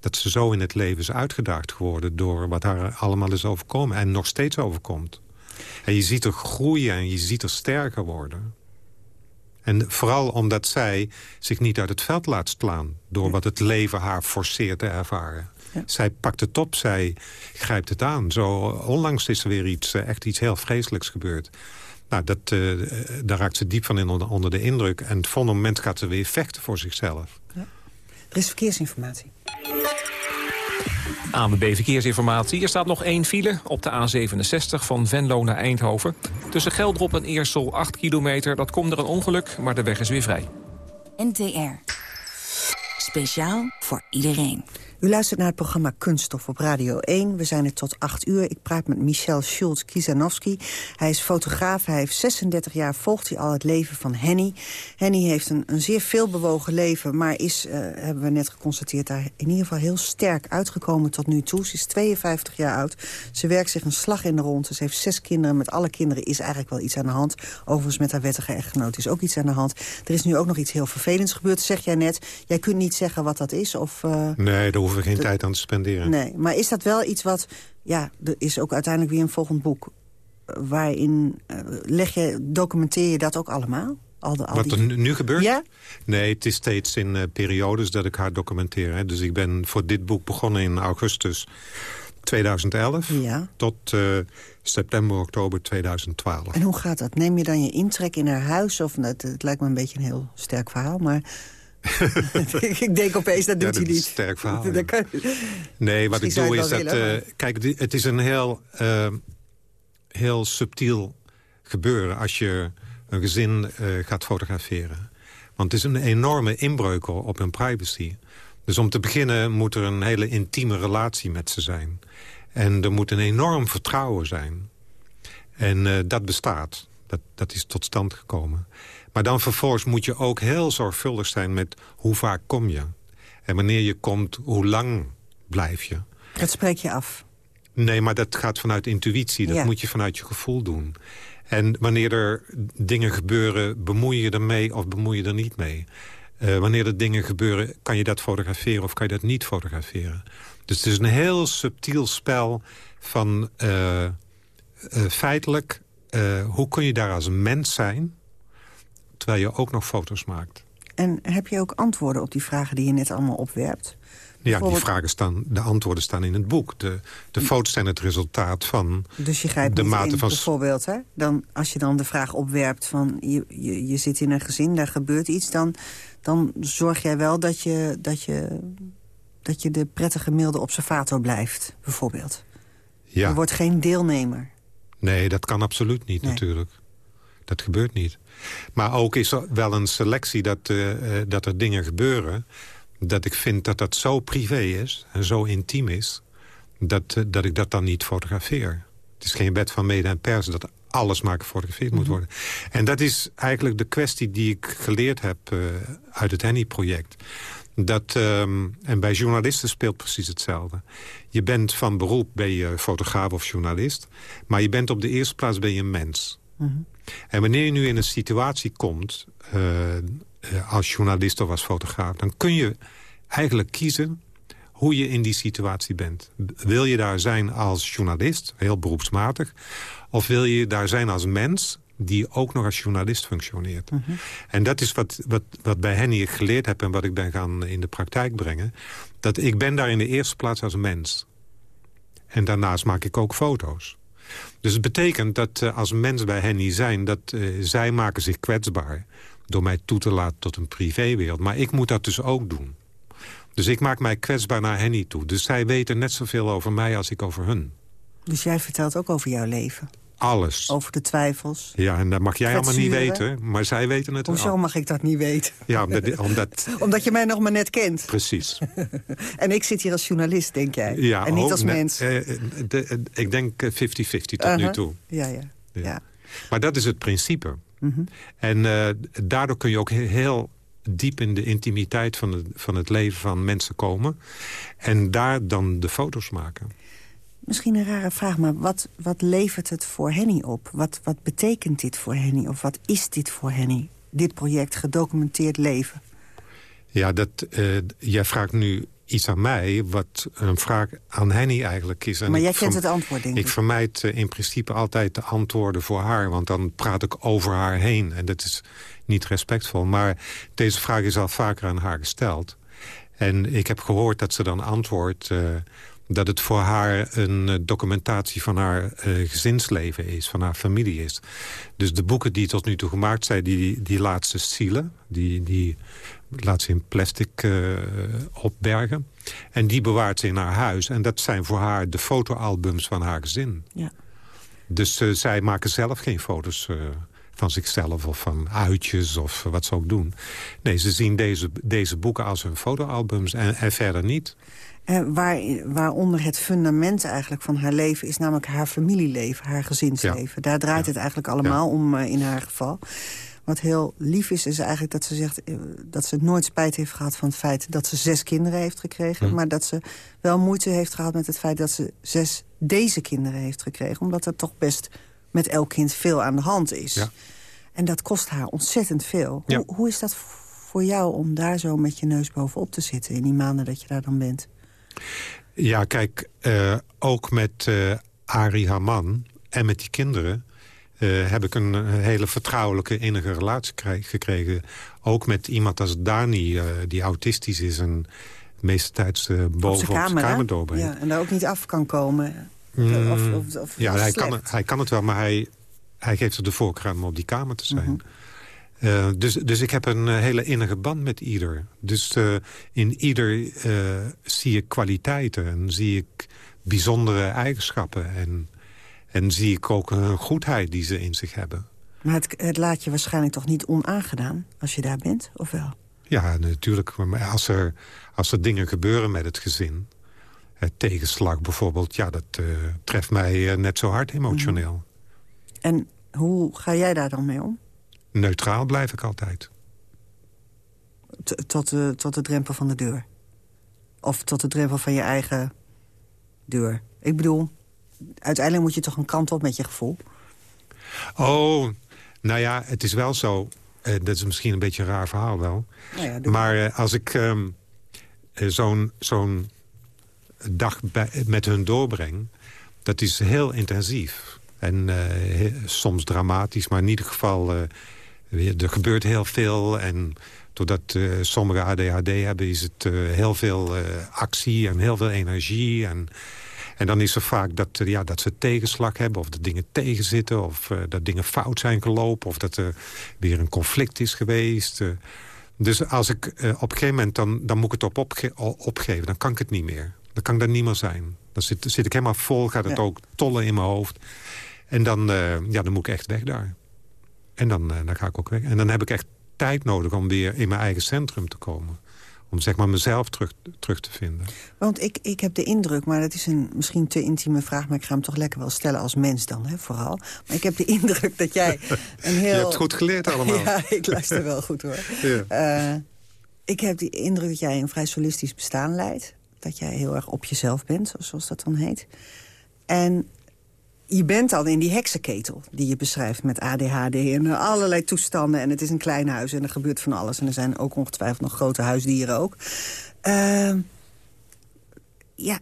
dat ze zo in het leven is uitgedaagd geworden... door wat haar allemaal is overkomen en nog steeds overkomt. En je ziet haar groeien en je ziet haar sterker worden. En vooral omdat zij zich niet uit het veld laat slaan... door wat het leven haar forceert te ervaren. Zij pakt het op, zij grijpt het aan. Zo onlangs is er weer iets, eh, echt iets heel vreselijks gebeurd. Nou, dat, eh, daar raakt ze diep van in onder, onder de indruk. En het volgende moment gaat ze weer vechten voor zichzelf. Er is verkeersinformatie. ANWB Verkeersinformatie. Er staat nog één file op de A67 van Venlo naar Eindhoven. Tussen Geldrop en Eersel 8 kilometer. Dat komt er een ongeluk, maar de weg is weer vrij. NTR. Speciaal voor iedereen. U luistert naar het programma Kunststof op Radio 1. We zijn er tot 8 uur. Ik praat met Michel Schultz-Kizanowski. Hij is fotograaf. Hij heeft 36 jaar volgt hij al het leven van Henny. Henny heeft een, een zeer veelbewogen leven... maar is, eh, hebben we net geconstateerd, daar in ieder geval heel sterk uitgekomen tot nu toe. Ze is 52 jaar oud. Ze werkt zich een slag in de ronde. Ze heeft zes kinderen. Met alle kinderen is eigenlijk wel iets aan de hand. Overigens met haar wettige echtgenoot is ook iets aan de hand. Er is nu ook nog iets heel vervelends gebeurd, zeg jij net. Jij kunt niet zeggen wat dat is? Of, eh, Nee, daar hoeven we geen de- tijd aan te spenderen. Nee, maar is dat wel iets wat... Ja, er is ook uiteindelijk weer een volgend boek... waarin eh, leg je, documenteer je dat ook allemaal? Al de, al Wat er nu- gebeurt? Ja? Nee, het is steeds in eh, periodes dat ik haar documenteer. Hè. Dus ik ben voor dit boek begonnen in augustus 2011... Ja. tot eh, september, oktober 2012. En hoe gaat dat? Neem je dan je intrek in haar huis? Of, het, het lijkt me een beetje een heel sterk verhaal, maar... ik denk opeens, dat Ja, doet hij dat is niet. een sterk verhaal, Dat ja. kan- Nee, wat Misschien ik doe is dat... eh, kijk, het is een heel, eh, heel subtiel gebeuren... als je een gezin eh, gaat fotograferen. Want het is een enorme inbreuk op hun privacy. Dus om te beginnen moet er een hele intieme relatie met ze zijn. En er moet een enorm vertrouwen zijn. En eh, dat bestaat. Dat, dat is tot stand gekomen. Maar dan vervolgens moet je ook heel zorgvuldig zijn met hoe vaak kom je. En wanneer je komt, hoe lang blijf je. Dat spreek je af. Nee, maar dat gaat vanuit intuïtie. Dat Ja. moet je vanuit je gevoel doen. En wanneer er dingen gebeuren, bemoei je ermee of bemoei je er niet mee. Eh, wanneer er dingen gebeuren, kan je dat fotograferen of kan je dat niet fotograferen. Dus het is een heel subtiel spel van eh, eh, feitelijk... hoe kun je daar als mens zijn, terwijl je ook nog foto's maakt. En heb je ook antwoorden op die vragen die je net allemaal opwerpt? Ja, die vragen staan, de antwoorden staan in het boek. De, de foto's zijn het resultaat van Dus je grijpt de mate in, van... bijvoorbeeld, hè? Dan, als je dan de vraag opwerpt van je, je, je zit in een gezin, daar gebeurt iets... dan, dan zorg jij wel dat je, dat, je, dat je de prettige milde observator blijft, bijvoorbeeld. Ja. Je wordt geen deelnemer. Nee, dat kan absoluut niet natuurlijk. Dat gebeurt niet. Maar ook is er wel een selectie dat, eh, eh, dat er dingen gebeuren... dat ik vind dat dat zo privé is en zo intiem is... dat, eh, dat ik dat dan niet fotografeer. Het is geen wet van mede en pers dat alles maar gefotografeerd moet worden. En dat is eigenlijk de kwestie die ik geleerd heb uit het Henny-project. Dat, ehm, en bij journalisten speelt precies hetzelfde. Je bent van beroep, ben je fotograaf of journalist... maar je bent op de eerste plaats ben je een mens. En wanneer je nu in een situatie komt... eh, eh, als journalist of als fotograaf... dan kun je eigenlijk kiezen hoe je in die situatie bent. Wil je daar zijn als journalist, heel beroepsmatig... of wil je daar zijn als mens die ook nog als journalist functioneert. Mhm. En dat is wat, wat, wat bij Henny ik geleerd heb... en wat ik ben gaan in de praktijk brengen. Dat ik ben daar in de eerste plaats als mens. En daarnaast maak ik ook foto's. Dus het betekent dat uh, als mens bij Henny zijn... dat uh, zij maken zich kwetsbaar door mij toe te laten tot een privéwereld. Maar ik moet dat dus ook doen. Dus ik maak mij kwetsbaar naar Henny toe. Dus zij weten net zoveel over mij als ik over hun. Dus jij vertelt ook over jouw leven? Alles. Over de twijfels? Ja, en dat mag jij allemaal niet weten, maar zij weten het Hoezo wel. mag ik dat niet weten? Ja, omdat... omdat, omdat je mij nog maar net kent. Precies. en ik zit hier als journalist, denk jij? Ja, en niet als mens? eh, de, de, ik denk 50-50 tot Uh-huh. nu toe. Ja, ja. ja. Ja. Maar dat is het principe. Mhm. En uh, daardoor kun je ook heel diep in de intimiteit van het, van het leven van mensen komen. En daar dan de foto's maken. Misschien een rare vraag, maar wat, wat levert het voor Henny op? Wat, wat betekent dit voor Henny? Of wat is dit voor Henny? Dit project, gedocumenteerd leven? Ja, dat, uh, jij vraagt nu iets aan mij, wat een vraag aan Henny eigenlijk is. En maar jij kent het antwoord, denk ik. Ik vermijd uh, in principe altijd de antwoorden voor haar, want dan praat ik over haar heen. En dat is niet respectvol. Maar deze vraag is al vaker aan haar gesteld. En ik heb gehoord dat ze dan antwoordt... Uh, dat het voor haar een uh, documentatie van haar uh, gezinsleven is, van haar familie is. Dus de boeken die tot nu toe gemaakt zijn, die, die laat ze zielen. Die, die laat ze in plastic uh, opbergen. En die bewaart ze in haar huis. En dat zijn voor haar de fotoalbums van haar gezin. Ja. Dus uh, zij maken zelf geen foto's van zichzelf of van uitjes of wat ze ook doen. Nee, ze zien deze, deze boeken als hun fotoalbums en, en verder niet. Waar, waaronder het fundament eigenlijk van haar leven is namelijk haar familieleven, haar gezinsleven. Ja. Daar draait ja. het eigenlijk allemaal ja. om uh, in haar geval. Wat heel lief is, is eigenlijk dat ze zegt uh, dat ze nooit spijt heeft gehad van het feit dat ze zes kinderen heeft gekregen. Hm. Maar dat ze wel moeite heeft gehad met het feit dat ze zes deze kinderen heeft gekregen. Omdat er toch best met elk kind veel aan de hand is. En dat kost haar ontzettend veel. Hoe, hoe is dat voor jou om daar zo met je neus bovenop te zitten in die maanden dat je daar dan bent? Ja, kijk, uh, ook met uh, Ari Haman en met die kinderen... Uh, heb ik een hele vertrouwelijke, innige relatie gekregen. Ook met iemand als Dani, die autistisch is... en de meeste tijd boven op kamer, zijn kamer doorbrengt. Ja, en daar ook niet af kan komen. Mm, of, of, of ja, hij kan, hij kan het wel, maar hij, hij geeft er de voorkeur aan om op die kamer te zijn. Mm -hmm. Uh, dus, dus ik heb een uh, hele innige band met ieder. Dus uh, in ieder zie ik kwaliteiten en zie ik bijzondere eigenschappen. En, en zie ik ook een goedheid die ze in zich hebben. Maar het, het laat je waarschijnlijk toch niet onaangedaan als je daar bent, of wel? Ja, natuurlijk. Maar als er, als er dingen gebeuren met het gezin... Het tegenslag bijvoorbeeld, ja, dat treft mij net zo hard emotioneel. -hmm. En hoe ga jij daar dan mee om? Neutraal blijf ik altijd. T tot, de, tot de drempel van de deur? Of tot de drempel van je eigen deur? Ik bedoel, uiteindelijk moet je toch een kant op met je gevoel? Oh, nou ja, het is wel zo. Uh, dat is misschien een beetje een raar verhaal wel. Nou ja, maar uh, als ik um, uh, zo'n zo'n dag bij, met hun doorbreng... dat is heel intensief. En soms dramatisch, maar in ieder geval er gebeurt heel veel en doordat uh, sommigen ADHD hebben... is het uh, heel veel uh, actie en heel veel energie. En, en dan is er vaak dat, ja, dat ze tegenslag hebben... of dat dingen tegenzitten, of dat dingen fout zijn gelopen... of dat er weer een conflict is geweest. dus als ik op een gegeven moment... dan, dan moet ik het op opge opgeven, dan kan ik het niet meer. Dan kan ik daar niet meer zijn. Dan zit, zit ik helemaal vol, gaat het ja. ook tollen in mijn hoofd. En dan, ja, dan moet ik echt weg daar. En dan, dan ga ik ook weg. En dan heb ik echt tijd nodig om weer in mijn eigen centrum te komen. Om zeg maar mezelf terug, terug te vinden. Want ik, ik heb de indruk, maar dat is een misschien te intieme vraag... maar ik ga hem toch lekker wel stellen als mens dan, hè, vooral. Maar ik heb de indruk dat jij een heel... Je hebt goed geleerd allemaal. ja, ik luister wel goed hoor. Ja. Uh, ik heb de indruk dat jij een vrij solistisch bestaan leidt. Dat jij heel erg op jezelf bent, zoals dat dan heet. En je bent al in die heksenketel die je beschrijft met ADHD en allerlei toestanden. En het is een klein huis en er gebeurt van alles. En er zijn ook ongetwijfeld nog grote huisdieren ook. Uh, ja,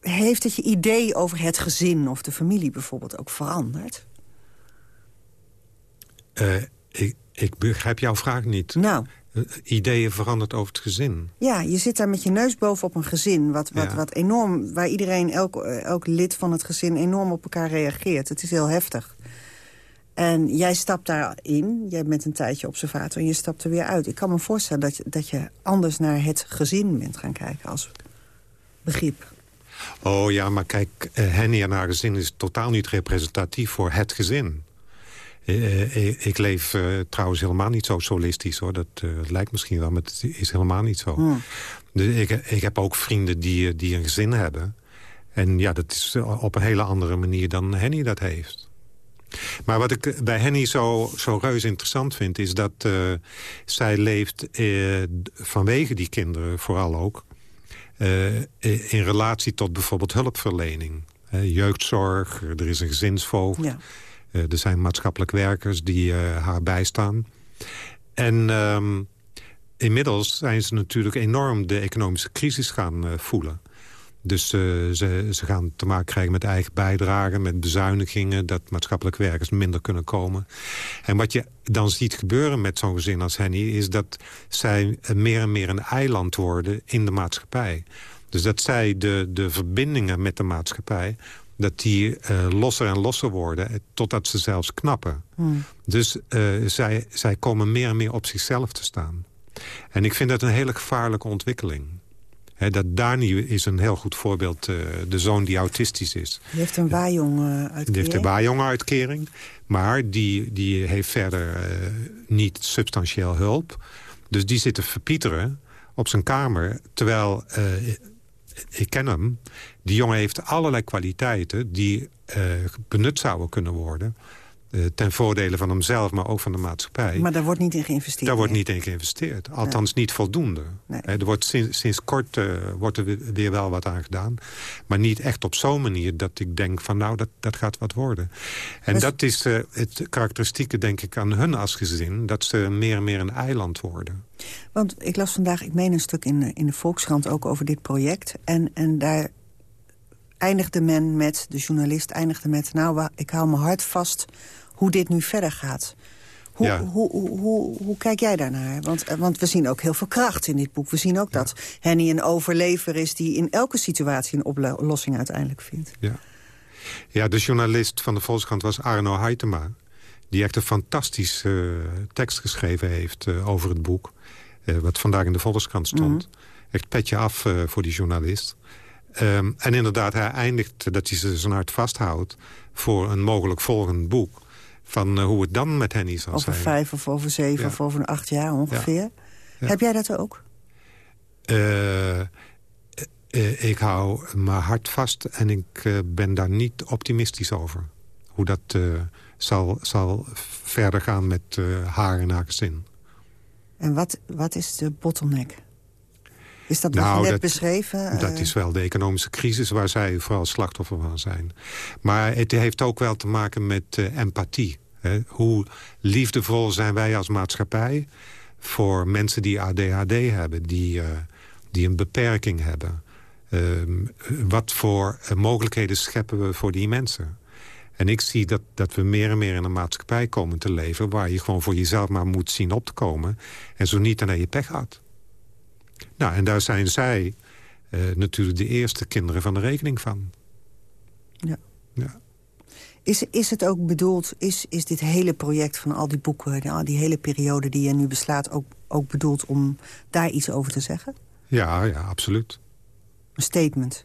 heeft het je idee over het gezin of de familie bijvoorbeeld ook veranderd? Uh, ik, ik begrijp jouw vraag niet. Nou. Ideeën veranderd over het gezin. Ja, je zit daar met je neus bovenop een gezin... Wat, wat, ja. wat enorm, waar iedereen, elk, elk lid van het gezin enorm op elkaar reageert. Het is heel heftig. En jij stapt daarin, jij bent een tijdje observator... en je stapt er weer uit. Ik kan me voorstellen dat je, dat je anders naar het gezin bent gaan kijken als begrip. Oh ja, maar kijk, uh, Henny en haar gezin is totaal niet representatief voor het gezin. Uh, ik leef uh, trouwens helemaal niet zo solistisch, hoor. Dat lijkt misschien wel, maar het is helemaal niet zo. Hmm. Dus ik, ik heb ook vrienden die, die een gezin hebben. En ja, dat is op een hele andere manier dan Henny dat heeft. Maar wat ik bij Henny zo, zo reus interessant vind... is dat zij leeft vanwege die kinderen vooral ook... In relatie tot bijvoorbeeld hulpverlening. jeugdzorg, er is een gezinsvoogd. Ja. Er zijn maatschappelijk werkers die haar bijstaan. En um, inmiddels zijn ze natuurlijk enorm de economische crisis gaan voelen. Dus ze, ze gaan te maken krijgen met eigen bijdragen, met bezuinigingen... dat maatschappelijk werkers minder kunnen komen. En wat je dan ziet gebeuren met zo'n gezin als Henny... is dat zij meer en meer een eiland worden in de maatschappij. Dus dat zij de, de verbindingen met de maatschappij dat die uh, losser en losser worden, totdat ze zelfs knappen. Hmm. Dus uh, zij, zij komen meer en meer op zichzelf te staan. En ik vind dat een hele gevaarlijke ontwikkeling. He, dat Dani is een heel goed voorbeeld, uh, de zoon die autistisch is. Die heeft een waaijong-uitkering. Die heeft een waaijong-uitkering, maar die, die heeft verder niet substantieel hulp. Dus die zit te verpieteren op zijn kamer, terwijl... Ik ken hem. Die jongen heeft allerlei kwaliteiten die benut zouden kunnen worden... Uh, ten voordele van hemzelf, maar ook van de maatschappij. Maar daar wordt niet in geïnvesteerd? Daar wordt niet in geïnvesteerd. Althans nee. niet voldoende. Nee. er wordt sinds, sinds kort uh, wordt er weer wel wat aan gedaan. Maar niet echt op zo'n manier dat ik denk van nou, dat, dat gaat wat worden. En dus... dat is uh, het karakteristieke, denk ik, aan hun als gezin. Dat ze meer en meer een eiland worden. Want ik las vandaag, ik meen een stuk in, in de Volkskrant ook over dit project. En, en daar eindigde men met, de journalist eindigde met... nou, ik hou mijn hart vast hoe dit nu verder gaat. Hoe, ja. hoe, hoe, hoe, hoe, kijk jij daarnaar? Want, want we zien ook heel veel kracht in dit boek. We zien ook ja. dat Henny een overlever is... die in elke situatie een oplossing uiteindelijk vindt. Ja, ja de journalist van de Volkskrant was Arno Heitema... die echt een fantastische uh, tekst geschreven heeft uh, over het boek... Uh, wat vandaag in de Volkskrant stond. Mhm. Echt petje af voor die journalist. Um, en inderdaad, hij eindigt dat hij zijn hart vasthoudt... voor een mogelijk volgend boek van uh, hoe het dan met Henny zal over zijn. Vijf of over zeven ja. of over acht jaar ongeveer. Ja. Heb jij dat ook? Uh, uh, ik hou mijn hart vast en ik ben daar niet optimistisch over. Hoe dat zal, zal verder gaan met haar en haar gezin. En wat, wat is de bottleneck? Is dat nou, net dat, beschreven? Dat is wel de economische crisis waar zij vooral slachtoffer van zijn. Maar het heeft ook wel te maken met uh, empathie. Hè? Hoe liefdevol zijn wij als maatschappij voor mensen die ADHD hebben, die, uh, die een beperking hebben. Uh, wat voor mogelijkheden scheppen we voor die mensen? En ik zie dat, dat we meer en meer in een maatschappij komen te leven... waar je gewoon voor jezelf maar moet zien op te komen... en zo niet dan naar je pech had. Nou, en daar zijn zij uh, natuurlijk de eerste kinderen van de rekening van. Ja. ja. Is, is het ook bedoeld, is, is dit hele project van al die boeken... al die hele periode die je nu beslaat... ook, ook bedoeld om daar iets over te zeggen? Ja, ja, absoluut. Een statement?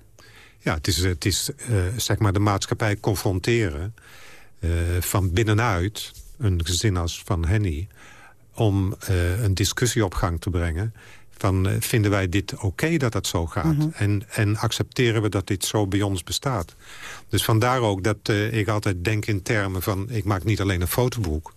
Ja, het is, het is uh, zeg maar de maatschappij confronteren... Uh, van binnenuit, een gezin als van Henny... om een discussie op gang te brengen van uh, vinden wij dit oké okay dat dat zo gaat? Mhm. Mm -hmm. en, en accepteren we dat dit zo bij ons bestaat? Dus vandaar ook dat uh, ik altijd denk in termen van... ik maak niet alleen een fotoboek...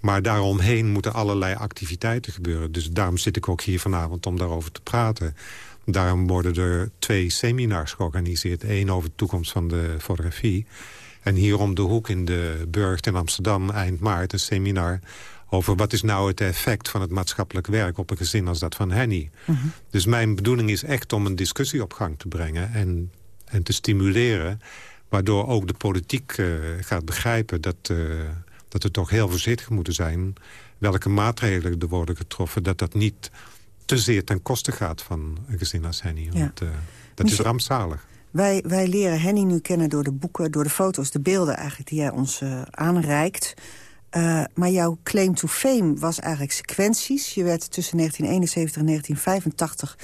maar daaromheen moeten allerlei activiteiten gebeuren. Dus daarom zit ik ook hier vanavond om daarover te praten. Daarom worden er twee seminars georganiseerd. Eén over de toekomst van de fotografie... En hier om de hoek in de Burgt in Amsterdam eind maart een seminar over wat is nou het effect van het maatschappelijk werk op een gezin als dat van Henny. Dus mijn bedoeling is echt om een discussie op gang te brengen en, en te stimuleren... waardoor ook de politiek uh, gaat begrijpen dat, uh, dat we toch heel voorzichtig moeten zijn... welke maatregelen er worden getroffen, dat dat niet te zeer ten koste gaat van een gezin als Henny. Ja. Want uh, dat is rampzalig. Wij, wij leren Henny nu kennen door de boeken, door de foto's, de beelden eigenlijk die jij ons aanreikt. Uh, maar jouw claim to fame was eigenlijk sequenties. Je werd tussen 1971 en 1985,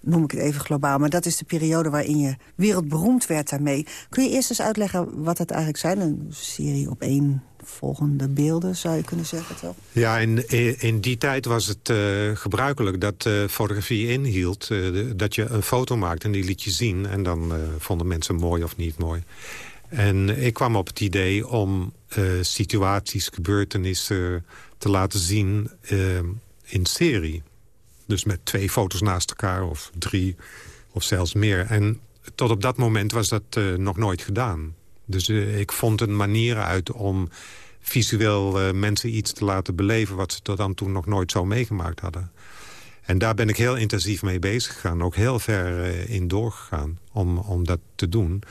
noem ik het even globaal... maar dat is de periode waarin je wereldberoemd werd daarmee. Kun je eerst eens uitleggen wat het eigenlijk zijn? Een serie op één volgende beelden, zou je kunnen zeggen, toch? Ja, in, in die tijd was het uh, gebruikelijk dat uh, fotografie inhield... Dat je een foto maakte en die liet je zien... en dan vonden mensen mooi of niet mooi. En ik kwam op het idee om situaties, gebeurtenissen te laten zien in serie. Dus met twee foto's naast elkaar of drie of zelfs meer. En tot op dat moment was dat nog nooit gedaan. Dus ik vond een manier uit om visueel mensen iets te laten beleven... wat ze tot dan toe nog nooit zo meegemaakt hadden. En daar ben ik heel intensief mee bezig gegaan. Ook heel ver in doorgegaan om, om dat te doen.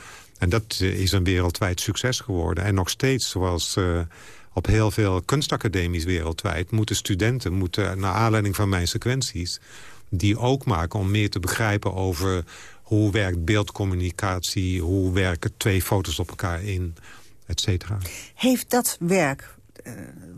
En dat is een wereldwijd succes geworden. En nog steeds, zoals op heel veel kunstacademies wereldwijd... moeten studenten, moeten, naar aanleiding van mijn sequenties... die ook maken om meer te begrijpen over hoe werkt beeldcommunicatie... hoe werken twee foto's op elkaar in, et cetera. Heeft dat werk, uh,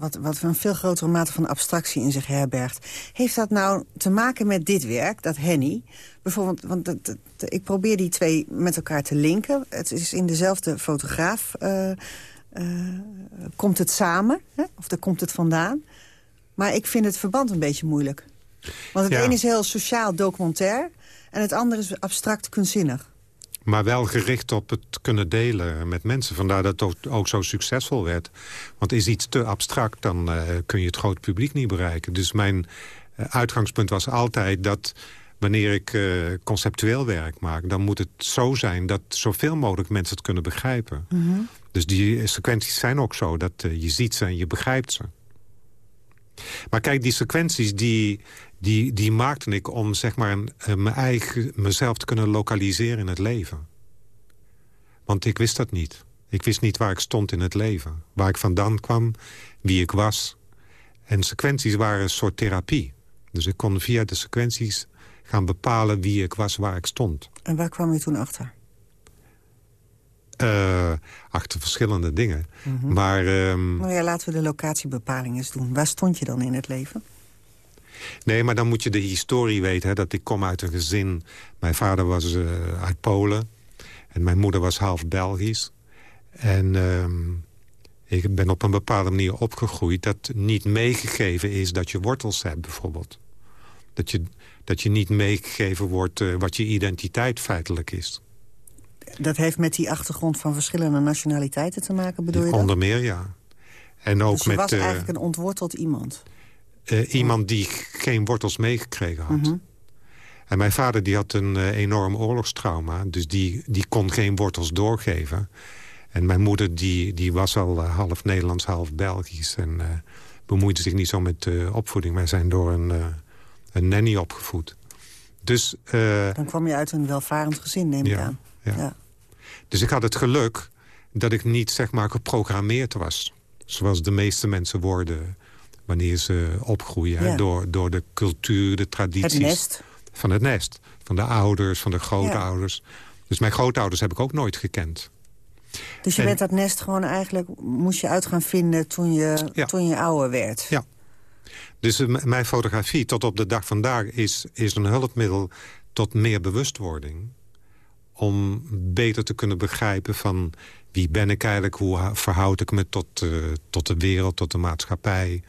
wat, wat een veel grotere mate van abstractie in zich herbergt... heeft dat nou te maken met dit werk, dat Henny? Bijvoorbeeld, want dat, dat, ik probeer die twee met elkaar te linken. Het is in dezelfde fotograaf... Uh, uh, komt het samen, hè? of daar komt het vandaan. Maar ik vind het verband een beetje moeilijk. Want het Ja. een is heel sociaal documentair... en het andere is abstract kunstzinnig. Maar wel gericht op het kunnen delen met mensen. Vandaar dat het ook, zo succesvol werd. Want is iets te abstract, dan eh, kun je het groot publiek niet bereiken. Dus mijn eh, uitgangspunt was altijd dat wanneer ik eh, conceptueel werk maak... dan moet het zo zijn dat zoveel mogelijk mensen het kunnen begrijpen. Dus die sequenties zijn ook zo dat je ziet ze en je begrijpt ze. Maar kijk, die sequenties die, die, die maakte ik om zeg maar, een, eh, mijn eigen, mezelf te kunnen lokaliseren in het leven. Want ik wist dat niet. Ik wist niet waar ik stond in het leven. Waar ik vandaan kwam, wie ik was. En sequenties waren een soort therapie. Dus ik kon via de sequenties gaan bepalen wie ik was, waar ik stond. En waar kwam je toen achter? Eh, achter verschillende dingen. Maar ehm, Nou ja, laten we de locatiebepaling eens doen. Waar stond je dan in het leven? Nee, maar dan moet je de historie weten. Hè, dat ik kom uit een gezin... Mijn vader was eh, uit Polen. En mijn moeder was half Belgisch. En ehm, ik ben op een bepaalde manier opgegroeid... dat niet meegegeven is dat je wortels hebt, bijvoorbeeld. Dat je, dat je niet meegegeven wordt eh, wat je identiteit feitelijk is. Dat heeft met die achtergrond van verschillende nationaliteiten te maken, bedoel je? Onder meer, ja. En ook dus je met was eh, eigenlijk een ontworteld iemand. Eh, iemand die geen wortels meegekregen had. Mhm. En mijn vader die had een eh, enorm oorlogstrauma. Dus die, die kon geen wortels doorgeven. En mijn moeder die, die was al eh, half Nederlands, half Belgisch. En bemoeide zich niet zo met opvoeding. Wij zijn door een, een nanny opgevoed. Dus, Dan kwam je uit een welvarend gezin, neem ik Ja, aan. ja. dus ik had het geluk dat ik niet zeg maar geprogrammeerd was. Zoals de meeste mensen worden wanneer ze opgroeien. Ja. Door, door de cultuur, de tradities. Het nest. Van het nest. Van de ouders, van de grootouders. Dus mijn grootouders heb ik ook nooit gekend. Dus je En- bent dat nest gewoon eigenlijk... moest je uit gaan vinden toen je, Ja. toen je ouder werd. Ja. Dus eh, mijn fotografie tot op de dag vandaag is, is een hulpmiddel tot meer bewustwording. Om beter te kunnen begrijpen van wie ben ik eigenlijk, hoe verhoud ik me tot, eh, tot de wereld, tot de maatschappij.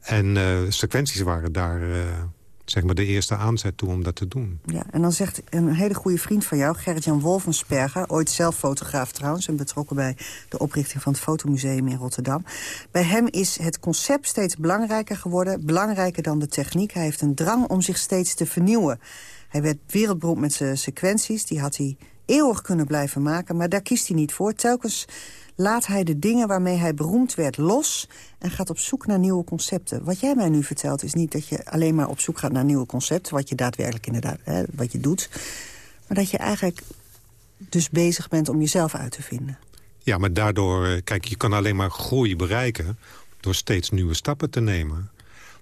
En eh, sequenties waren daar eh, zeg maar de eerste aanzet toe om dat te doen. Ja, en dan zegt een hele goede vriend van jou, Gerrit-Jan Wolfensperger... ooit zelf fotograaf trouwens en betrokken bij de oprichting van het Fotomuseum in Rotterdam. Bij hem is het concept steeds belangrijker geworden, belangrijker dan de techniek. Hij heeft een drang om zich steeds te vernieuwen. Hij werd wereldberoemd met zijn sequenties, die had hij eeuwig kunnen blijven maken... maar daar kiest hij niet voor. Telkens laat hij de dingen waarmee hij beroemd werd los... en gaat op zoek naar nieuwe concepten. Wat jij mij nu vertelt is niet dat je alleen maar op zoek gaat naar nieuwe concepten... wat je daadwerkelijk inderdaad hè, wat je doet... maar dat je eigenlijk dus bezig bent om jezelf uit te vinden. Ja, maar daardoor, eh, kijk, je kan alleen maar groei bereiken... door steeds nieuwe stappen te nemen.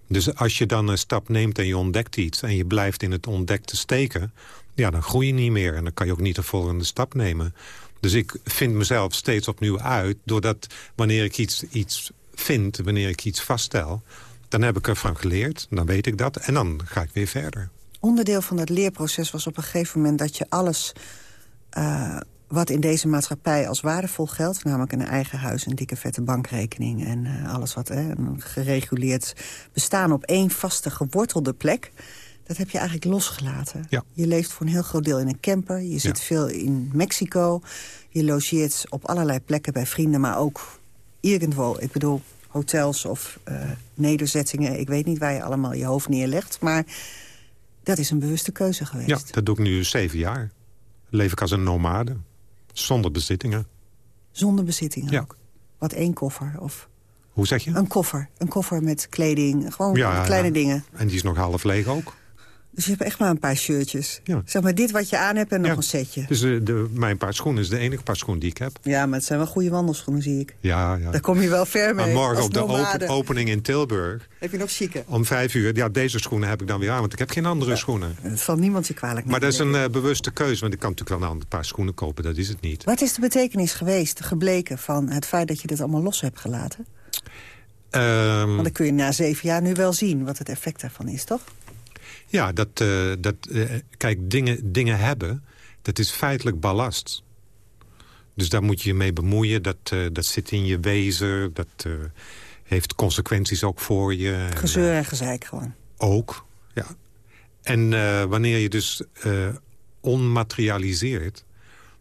Dus als je dan een stap neemt en je ontdekt iets... en je blijft in het ontdekte steken... ja, dan groei je niet meer en dan kan je ook niet de volgende stap nemen. Dus ik vind mezelf steeds opnieuw uit... doordat wanneer ik iets, iets vind, wanneer ik iets vaststel... dan heb ik ervan geleerd, dan weet ik dat... en dan ga ik weer verder. Onderdeel van dat leerproces was op een gegeven moment... dat je alles uh, wat in deze maatschappij als waardevol geldt... namelijk een eigen huis, een dikke vette bankrekening... en uh, alles wat een gereguleerd bestaan op één vaste gewortelde plek... dat heb je eigenlijk losgelaten. Ja. Je leeft voor een heel groot deel in een camper. Je zit Ja. veel in Mexico. Je logeert op allerlei plekken bij vrienden, maar ook irgendwo. Ik bedoel, hotels of uh, nederzettingen. Ik weet niet waar je allemaal je hoofd neerlegt. Maar dat is een bewuste keuze geweest. Ja, dat doe ik nu zeven jaar. Leef ik als een nomade, zonder bezittingen. Zonder bezittingen Ja. ook. Wat één koffer of... Hoe zeg je? Een koffer. Een koffer met kleding. Gewoon Ja, kleine ja. dingen. En die is nog half leeg ook. Dus je hebt echt maar een paar shirtjes. Ja. Zeg maar dit wat je aan hebt en nog Ja. een setje. Dus de, mijn paar schoenen is de enige paar schoenen die ik heb. Ja, maar het zijn wel goede wandelschoenen, zie ik. Ja, ja. Daar kom je wel ver mee. Maar morgen op de open, opening in Tilburg, Heb je nog chique? om vijf uur... Ja, deze schoenen heb ik dan weer aan, want ik heb geen andere schoenen. Het valt niemand je kwalijk. Maar dat is een eh, bewuste keuze, want ik kan natuurlijk wel een ander paar schoenen kopen. Dat is het niet. Wat is de betekenis geweest, gebleken van het feit dat je dit allemaal los hebt gelaten? Ehm, Want dan kun je na zeven jaar nu wel zien wat het effect daarvan is, toch? Ja, dat, eh, dat, eh, kijk, dingen, dingen hebben, dat is feitelijk ballast. Dus daar moet je je mee bemoeien. Dat, eh, dat zit in je wezen. Dat heeft consequenties ook voor je. Gezeur en gezeik gewoon. Ook, ja. En wanneer je dus onmaterialiseert...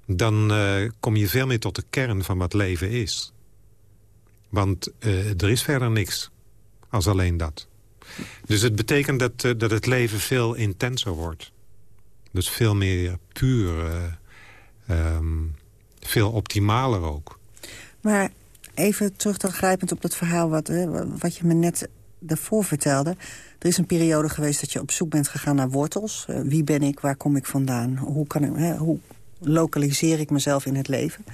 dan kom je veel meer tot de kern van wat leven is. Want er is verder niks als alleen dat. Dus het betekent dat, eh, dat het leven veel intenser wordt. Dus veel meer puur, eh, ehm, veel optimaler ook. Maar even terug te grijpend op het verhaal wat, hè, wat je me net daarvoor vertelde. Er is een periode geweest dat je op zoek bent gegaan naar wortels. Eh, wie ben ik, waar kom ik vandaan? Hoe, kan ik, hè, hoe lokaliseer ik mezelf in het leven?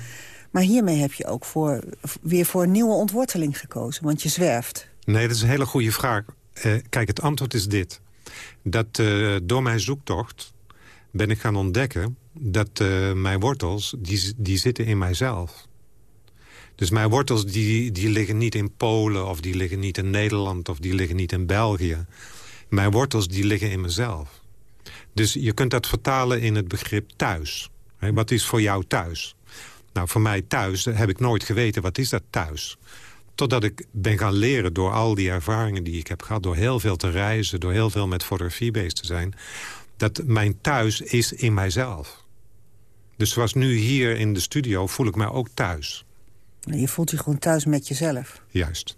Maar hiermee heb je ook voor, weer voor een nieuwe ontworteling gekozen. Want je zwerft. Nee, dat is een hele goede vraag. Eh, kijk, het antwoord is dit. Dat eh, door mijn zoektocht ben ik gaan ontdekken... dat eh, mijn wortels, die, die zitten in mijzelf. Dus mijn wortels die, die liggen niet in Polen... of die liggen niet in Nederland of die liggen niet in België. Mijn wortels die liggen in mezelf. Dus je kunt dat vertalen in het begrip thuis. Wat is voor jou thuis? Nou, voor mij thuis heb ik nooit geweten, wat is dat thuis? Totdat ik ben gaan leren door al die ervaringen die ik heb gehad... door heel veel te reizen, door heel veel met fotografie bezig te zijn... dat mijn thuis is in mijzelf. Dus zoals nu hier in de studio voel ik mij ook thuis. Je voelt je gewoon thuis met jezelf. Juist,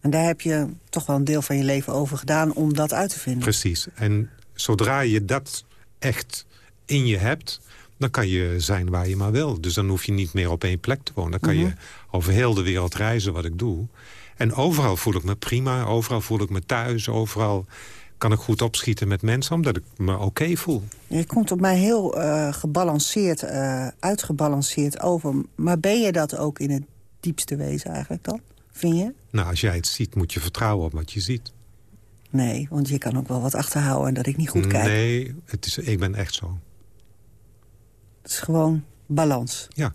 En daar heb je toch wel een deel van je leven over gedaan om dat uit te vinden. precies. En zodra je dat echt in je hebt... dan kan je zijn waar je maar wil. Dus dan hoef je niet meer op één plek te wonen. Dan kan je over heel de wereld reizen, wat ik doe. En overal voel ik me prima. Overal voel ik me thuis. Overal kan ik goed opschieten met mensen... omdat ik me oké voel. Je komt op mij heel eh, gebalanceerd, eh, uitgebalanceerd over. Maar ben je dat ook in het diepste wezen eigenlijk dan? Vind je? Nou, als jij het ziet, moet je vertrouwen op wat je ziet. Nee, want je kan ook wel wat achterhouden en dat ik niet goed kijk. Nee, het is, ik ben echt zo. Het is gewoon balans. Ja.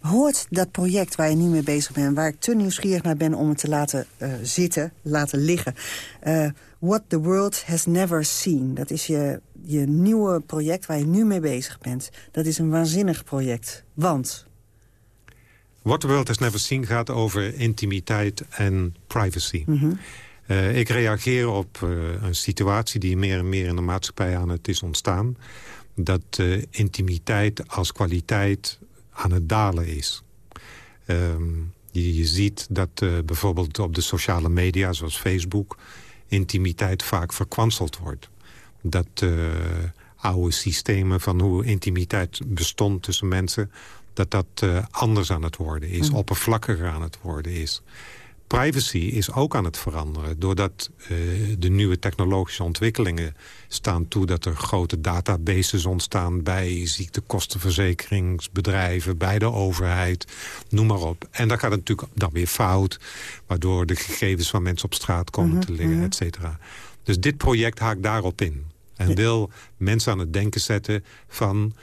Hoort dat project waar je nu mee bezig bent... waar ik te nieuwsgierig naar ben om het te laten eh, zitten, laten liggen... eh, What the World Has Never Seen. Dat is je, je nieuwe project waar je nu mee bezig bent. Dat is een waanzinnig project. Want, What the World Has Never Seen gaat over intimiteit en privacy. Mhm. Eh, ik reageer op een situatie die meer en meer in de maatschappij aan het is ontstaan. Dat eh, intimiteit als kwaliteit aan het dalen is. Ehm, je, je ziet dat eh, bijvoorbeeld op de sociale media, zoals Facebook... intimiteit vaak verkwanseld wordt. Dat eh, oude systemen van hoe intimiteit bestond tussen mensen... dat dat anders aan het worden is, Mhm. oppervlakkiger aan het worden is. Privacy is ook aan het veranderen. Doordat eh, de nieuwe technologische ontwikkelingen staan toe... dat er grote databases ontstaan bij ziektekostenverzekeringsbedrijven... bij de overheid, noem maar op. En dan gaat natuurlijk dan weer fout... waardoor de gegevens van mensen op straat komen Mhm, te liggen, mhm. et cetera. Dus dit project haakt daarop in. En wil mensen aan het denken zetten van...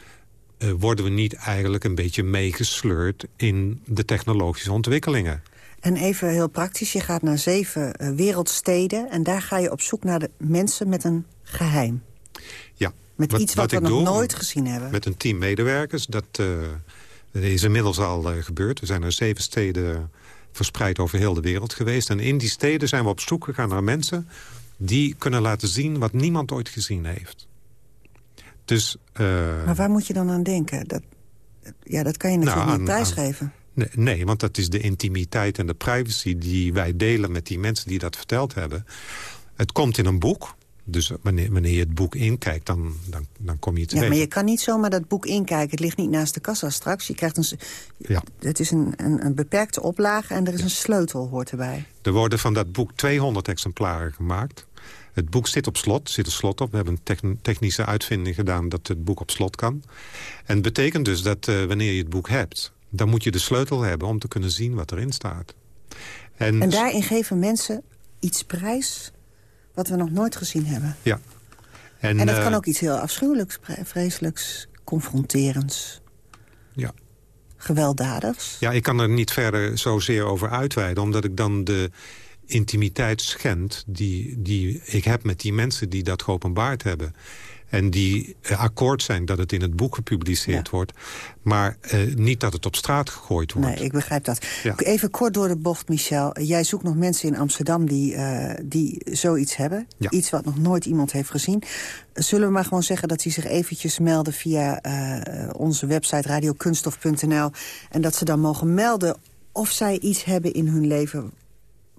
eh, worden we niet eigenlijk een beetje meegesleurd... in de technologische ontwikkelingen? En even heel praktisch, je gaat naar zeven eh, wereldsteden... en daar ga je op zoek naar de mensen met een geheim. Ja. Met iets wat we nog nooit gezien hebben. Met een team medewerkers. Dat eh, is inmiddels al eh, gebeurd. We zijn naar zeven steden verspreid over heel de wereld geweest. En in die steden zijn we op zoek gegaan naar mensen... die kunnen laten zien wat niemand ooit gezien heeft. Dus... Maar waar moet je dan aan denken? Dat, ja, dat kan je natuurlijk Nou, niet aan- prijsgeven. Nee, nee, want dat is de intimiteit en de privacy die wij delen met die mensen die dat verteld hebben. Het komt in een boek. Dus wanneer, wanneer je het boek inkijkt, dan, dan, dan kom je te Ja, maar weten. je kan niet zomaar dat boek inkijken. Het ligt niet naast de kassa straks. Je krijgt een, Ja. Het is een, een, een beperkte oplage en er is een sleutel, hoort erbij. Er worden van dat boek 200 exemplaren gemaakt. Het boek zit op slot, zit een slot op. We hebben een techn- technische uitvinding gedaan dat het boek op slot kan. En het betekent dus dat eh, wanneer je het boek hebt... dan moet je de sleutel hebben om te kunnen zien wat erin staat. En, En daarin geven mensen iets prijs wat we nog nooit gezien hebben. Ja. En, dat eh, kan ook iets heel afschuwelijks, vreselijks, confronterends, Ja. gewelddadigs. Ja, ik kan er niet verder zozeer over uitweiden... omdat ik dan de intimiteit schend die, die ik heb met die mensen die dat geopenbaard hebben. En die eh, akkoord zijn dat het in het boek gepubliceerd wordt. Maar eh, niet dat het op straat gegooid wordt. Nee, ik begrijp dat. Ja. Even kort door de bocht, Michel. Jij zoekt nog mensen in Amsterdam die, eh, die zoiets hebben. Ja. Iets wat nog nooit iemand heeft gezien. Zullen we maar gewoon zeggen dat die zich eventjes melden... via onze website radiokunstof.nl... en dat ze dan mogen melden of zij iets hebben in hun leven...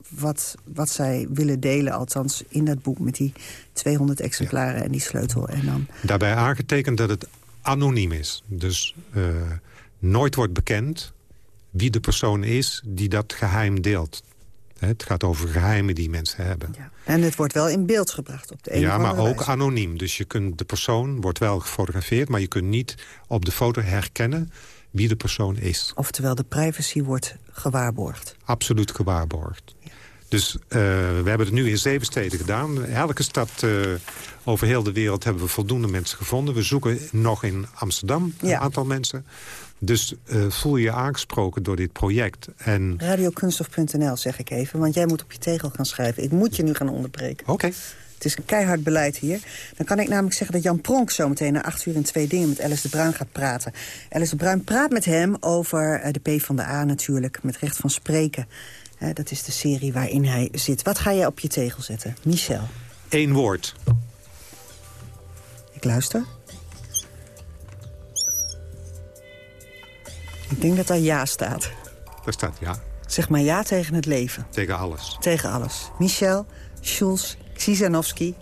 Wat, wat zij willen delen, althans in dat boek... met die 200 exemplaren en die sleutel. En dan Daarbij aangetekend dat het anoniem is. Dus eh, nooit wordt bekend wie de persoon is die dat geheim deelt. Het gaat over geheimen die mensen hebben. En het wordt wel in beeld gebracht op de een Ja, maar ook wijze. anoniem. Dus je kunt, de persoon wordt wel gefotografeerd... maar je kunt niet op de foto herkennen wie de persoon is. Oftewel, de privacy wordt gewaarborgd. Absoluut gewaarborgd. Dus eh, we hebben het nu in zeven steden gedaan. Elke stad eh, over heel de wereld hebben we voldoende mensen gevonden. We zoeken nog in Amsterdam een aantal mensen. Dus eh, voel je je aangesproken door dit project. En Radiokunstof.nl zeg ik even, want jij moet op je tegel gaan schrijven. Ik moet je nu gaan onderbreken. Oké. Het is een keihard beleid hier. Dan kan ik namelijk zeggen dat Jan Pronk zometeen na acht uur in twee dingen met Alice de Bruin gaat praten. Alice de Bruin praat met hem over de P van de A natuurlijk, met recht van spreken. Dat is de serie waarin hij zit. Wat ga je op je tegel zetten? Michel, één woord. ik luister. Ik denk dat daar ja staat. Daar staat ja, Zeg maar ja tegen het leven. tegen alles. Tegen alles. Michel, Schulz, Ksizanovski.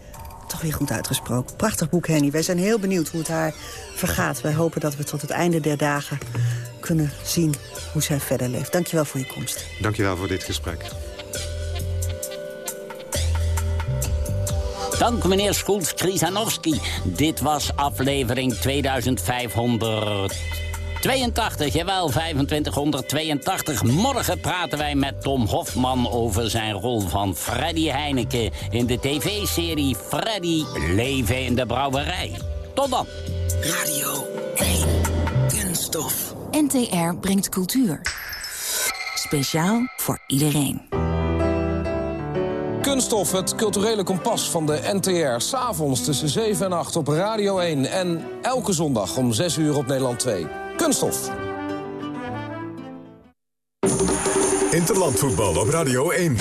Toch weer goed uitgesproken. Prachtig boek, Henny. Wij zijn heel benieuwd hoe het haar vergaat. Wij hopen dat we tot het einde der dagen kunnen zien hoe zij verder leeft. Dankjewel voor je komst. Dankjewel voor dit gesprek. Dank meneer Schultz Krisanowski. Dit was aflevering 2582. Jawel, 2582. Morgen praten wij met Tom Hofman over zijn rol van Freddy Heineken... in de tv-serie Freddy Leven in de Brouwerij. Tot dan. Radio 1. Kunststof. NTR brengt cultuur. Speciaal voor iedereen. Kunststof, het culturele kompas van de NTR. S'avonds tussen 7 en 8 op Radio 1. En elke zondag om 6 uur op Nederland 2. Kunststof. Interlandvoetbal op Radio 1.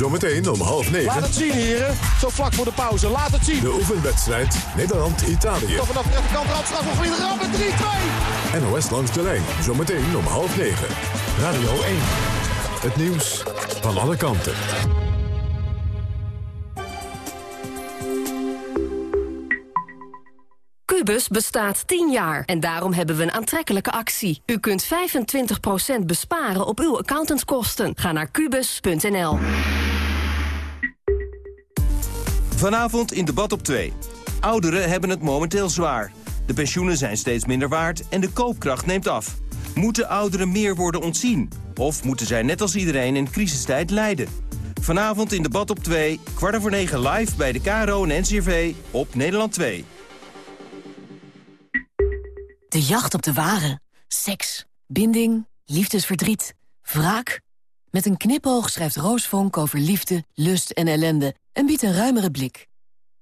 Zometeen om half negen. Laat het zien, heren. Zo vlak voor de pauze. Laat het zien. De oefenwedstrijd Nederland-Italië. Toch vanaf de rechterkant Randstraf nog weer rammen. 3-2. NOS langs de lijn. Zometeen om half negen. Radio 1. Het nieuws van alle kanten. Cubus bestaat 10 jaar en daarom hebben we een aantrekkelijke actie. U kunt 25% besparen op uw accountantskosten. Ga naar kubus.nl. Vanavond in debat op 2. Ouderen hebben het momenteel zwaar. De pensioenen zijn steeds minder waard en de koopkracht neemt af. Moeten ouderen meer worden ontzien? Of moeten zij net als iedereen in crisistijd lijden? Vanavond in debat op 2, kwart over 9 live bij de KRO en NCRV op Nederland 2. De jacht op de ware. Seks, binding, liefdesverdriet, wraak. Met een knipoog schrijft Roos Vonk over liefde, lust en ellende... en biedt een ruimere blik.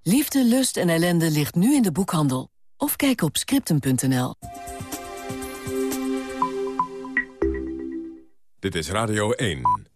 Liefde, lust en ellende ligt nu in de boekhandel. Of kijk op scriptum.nl. Dit is Radio 1.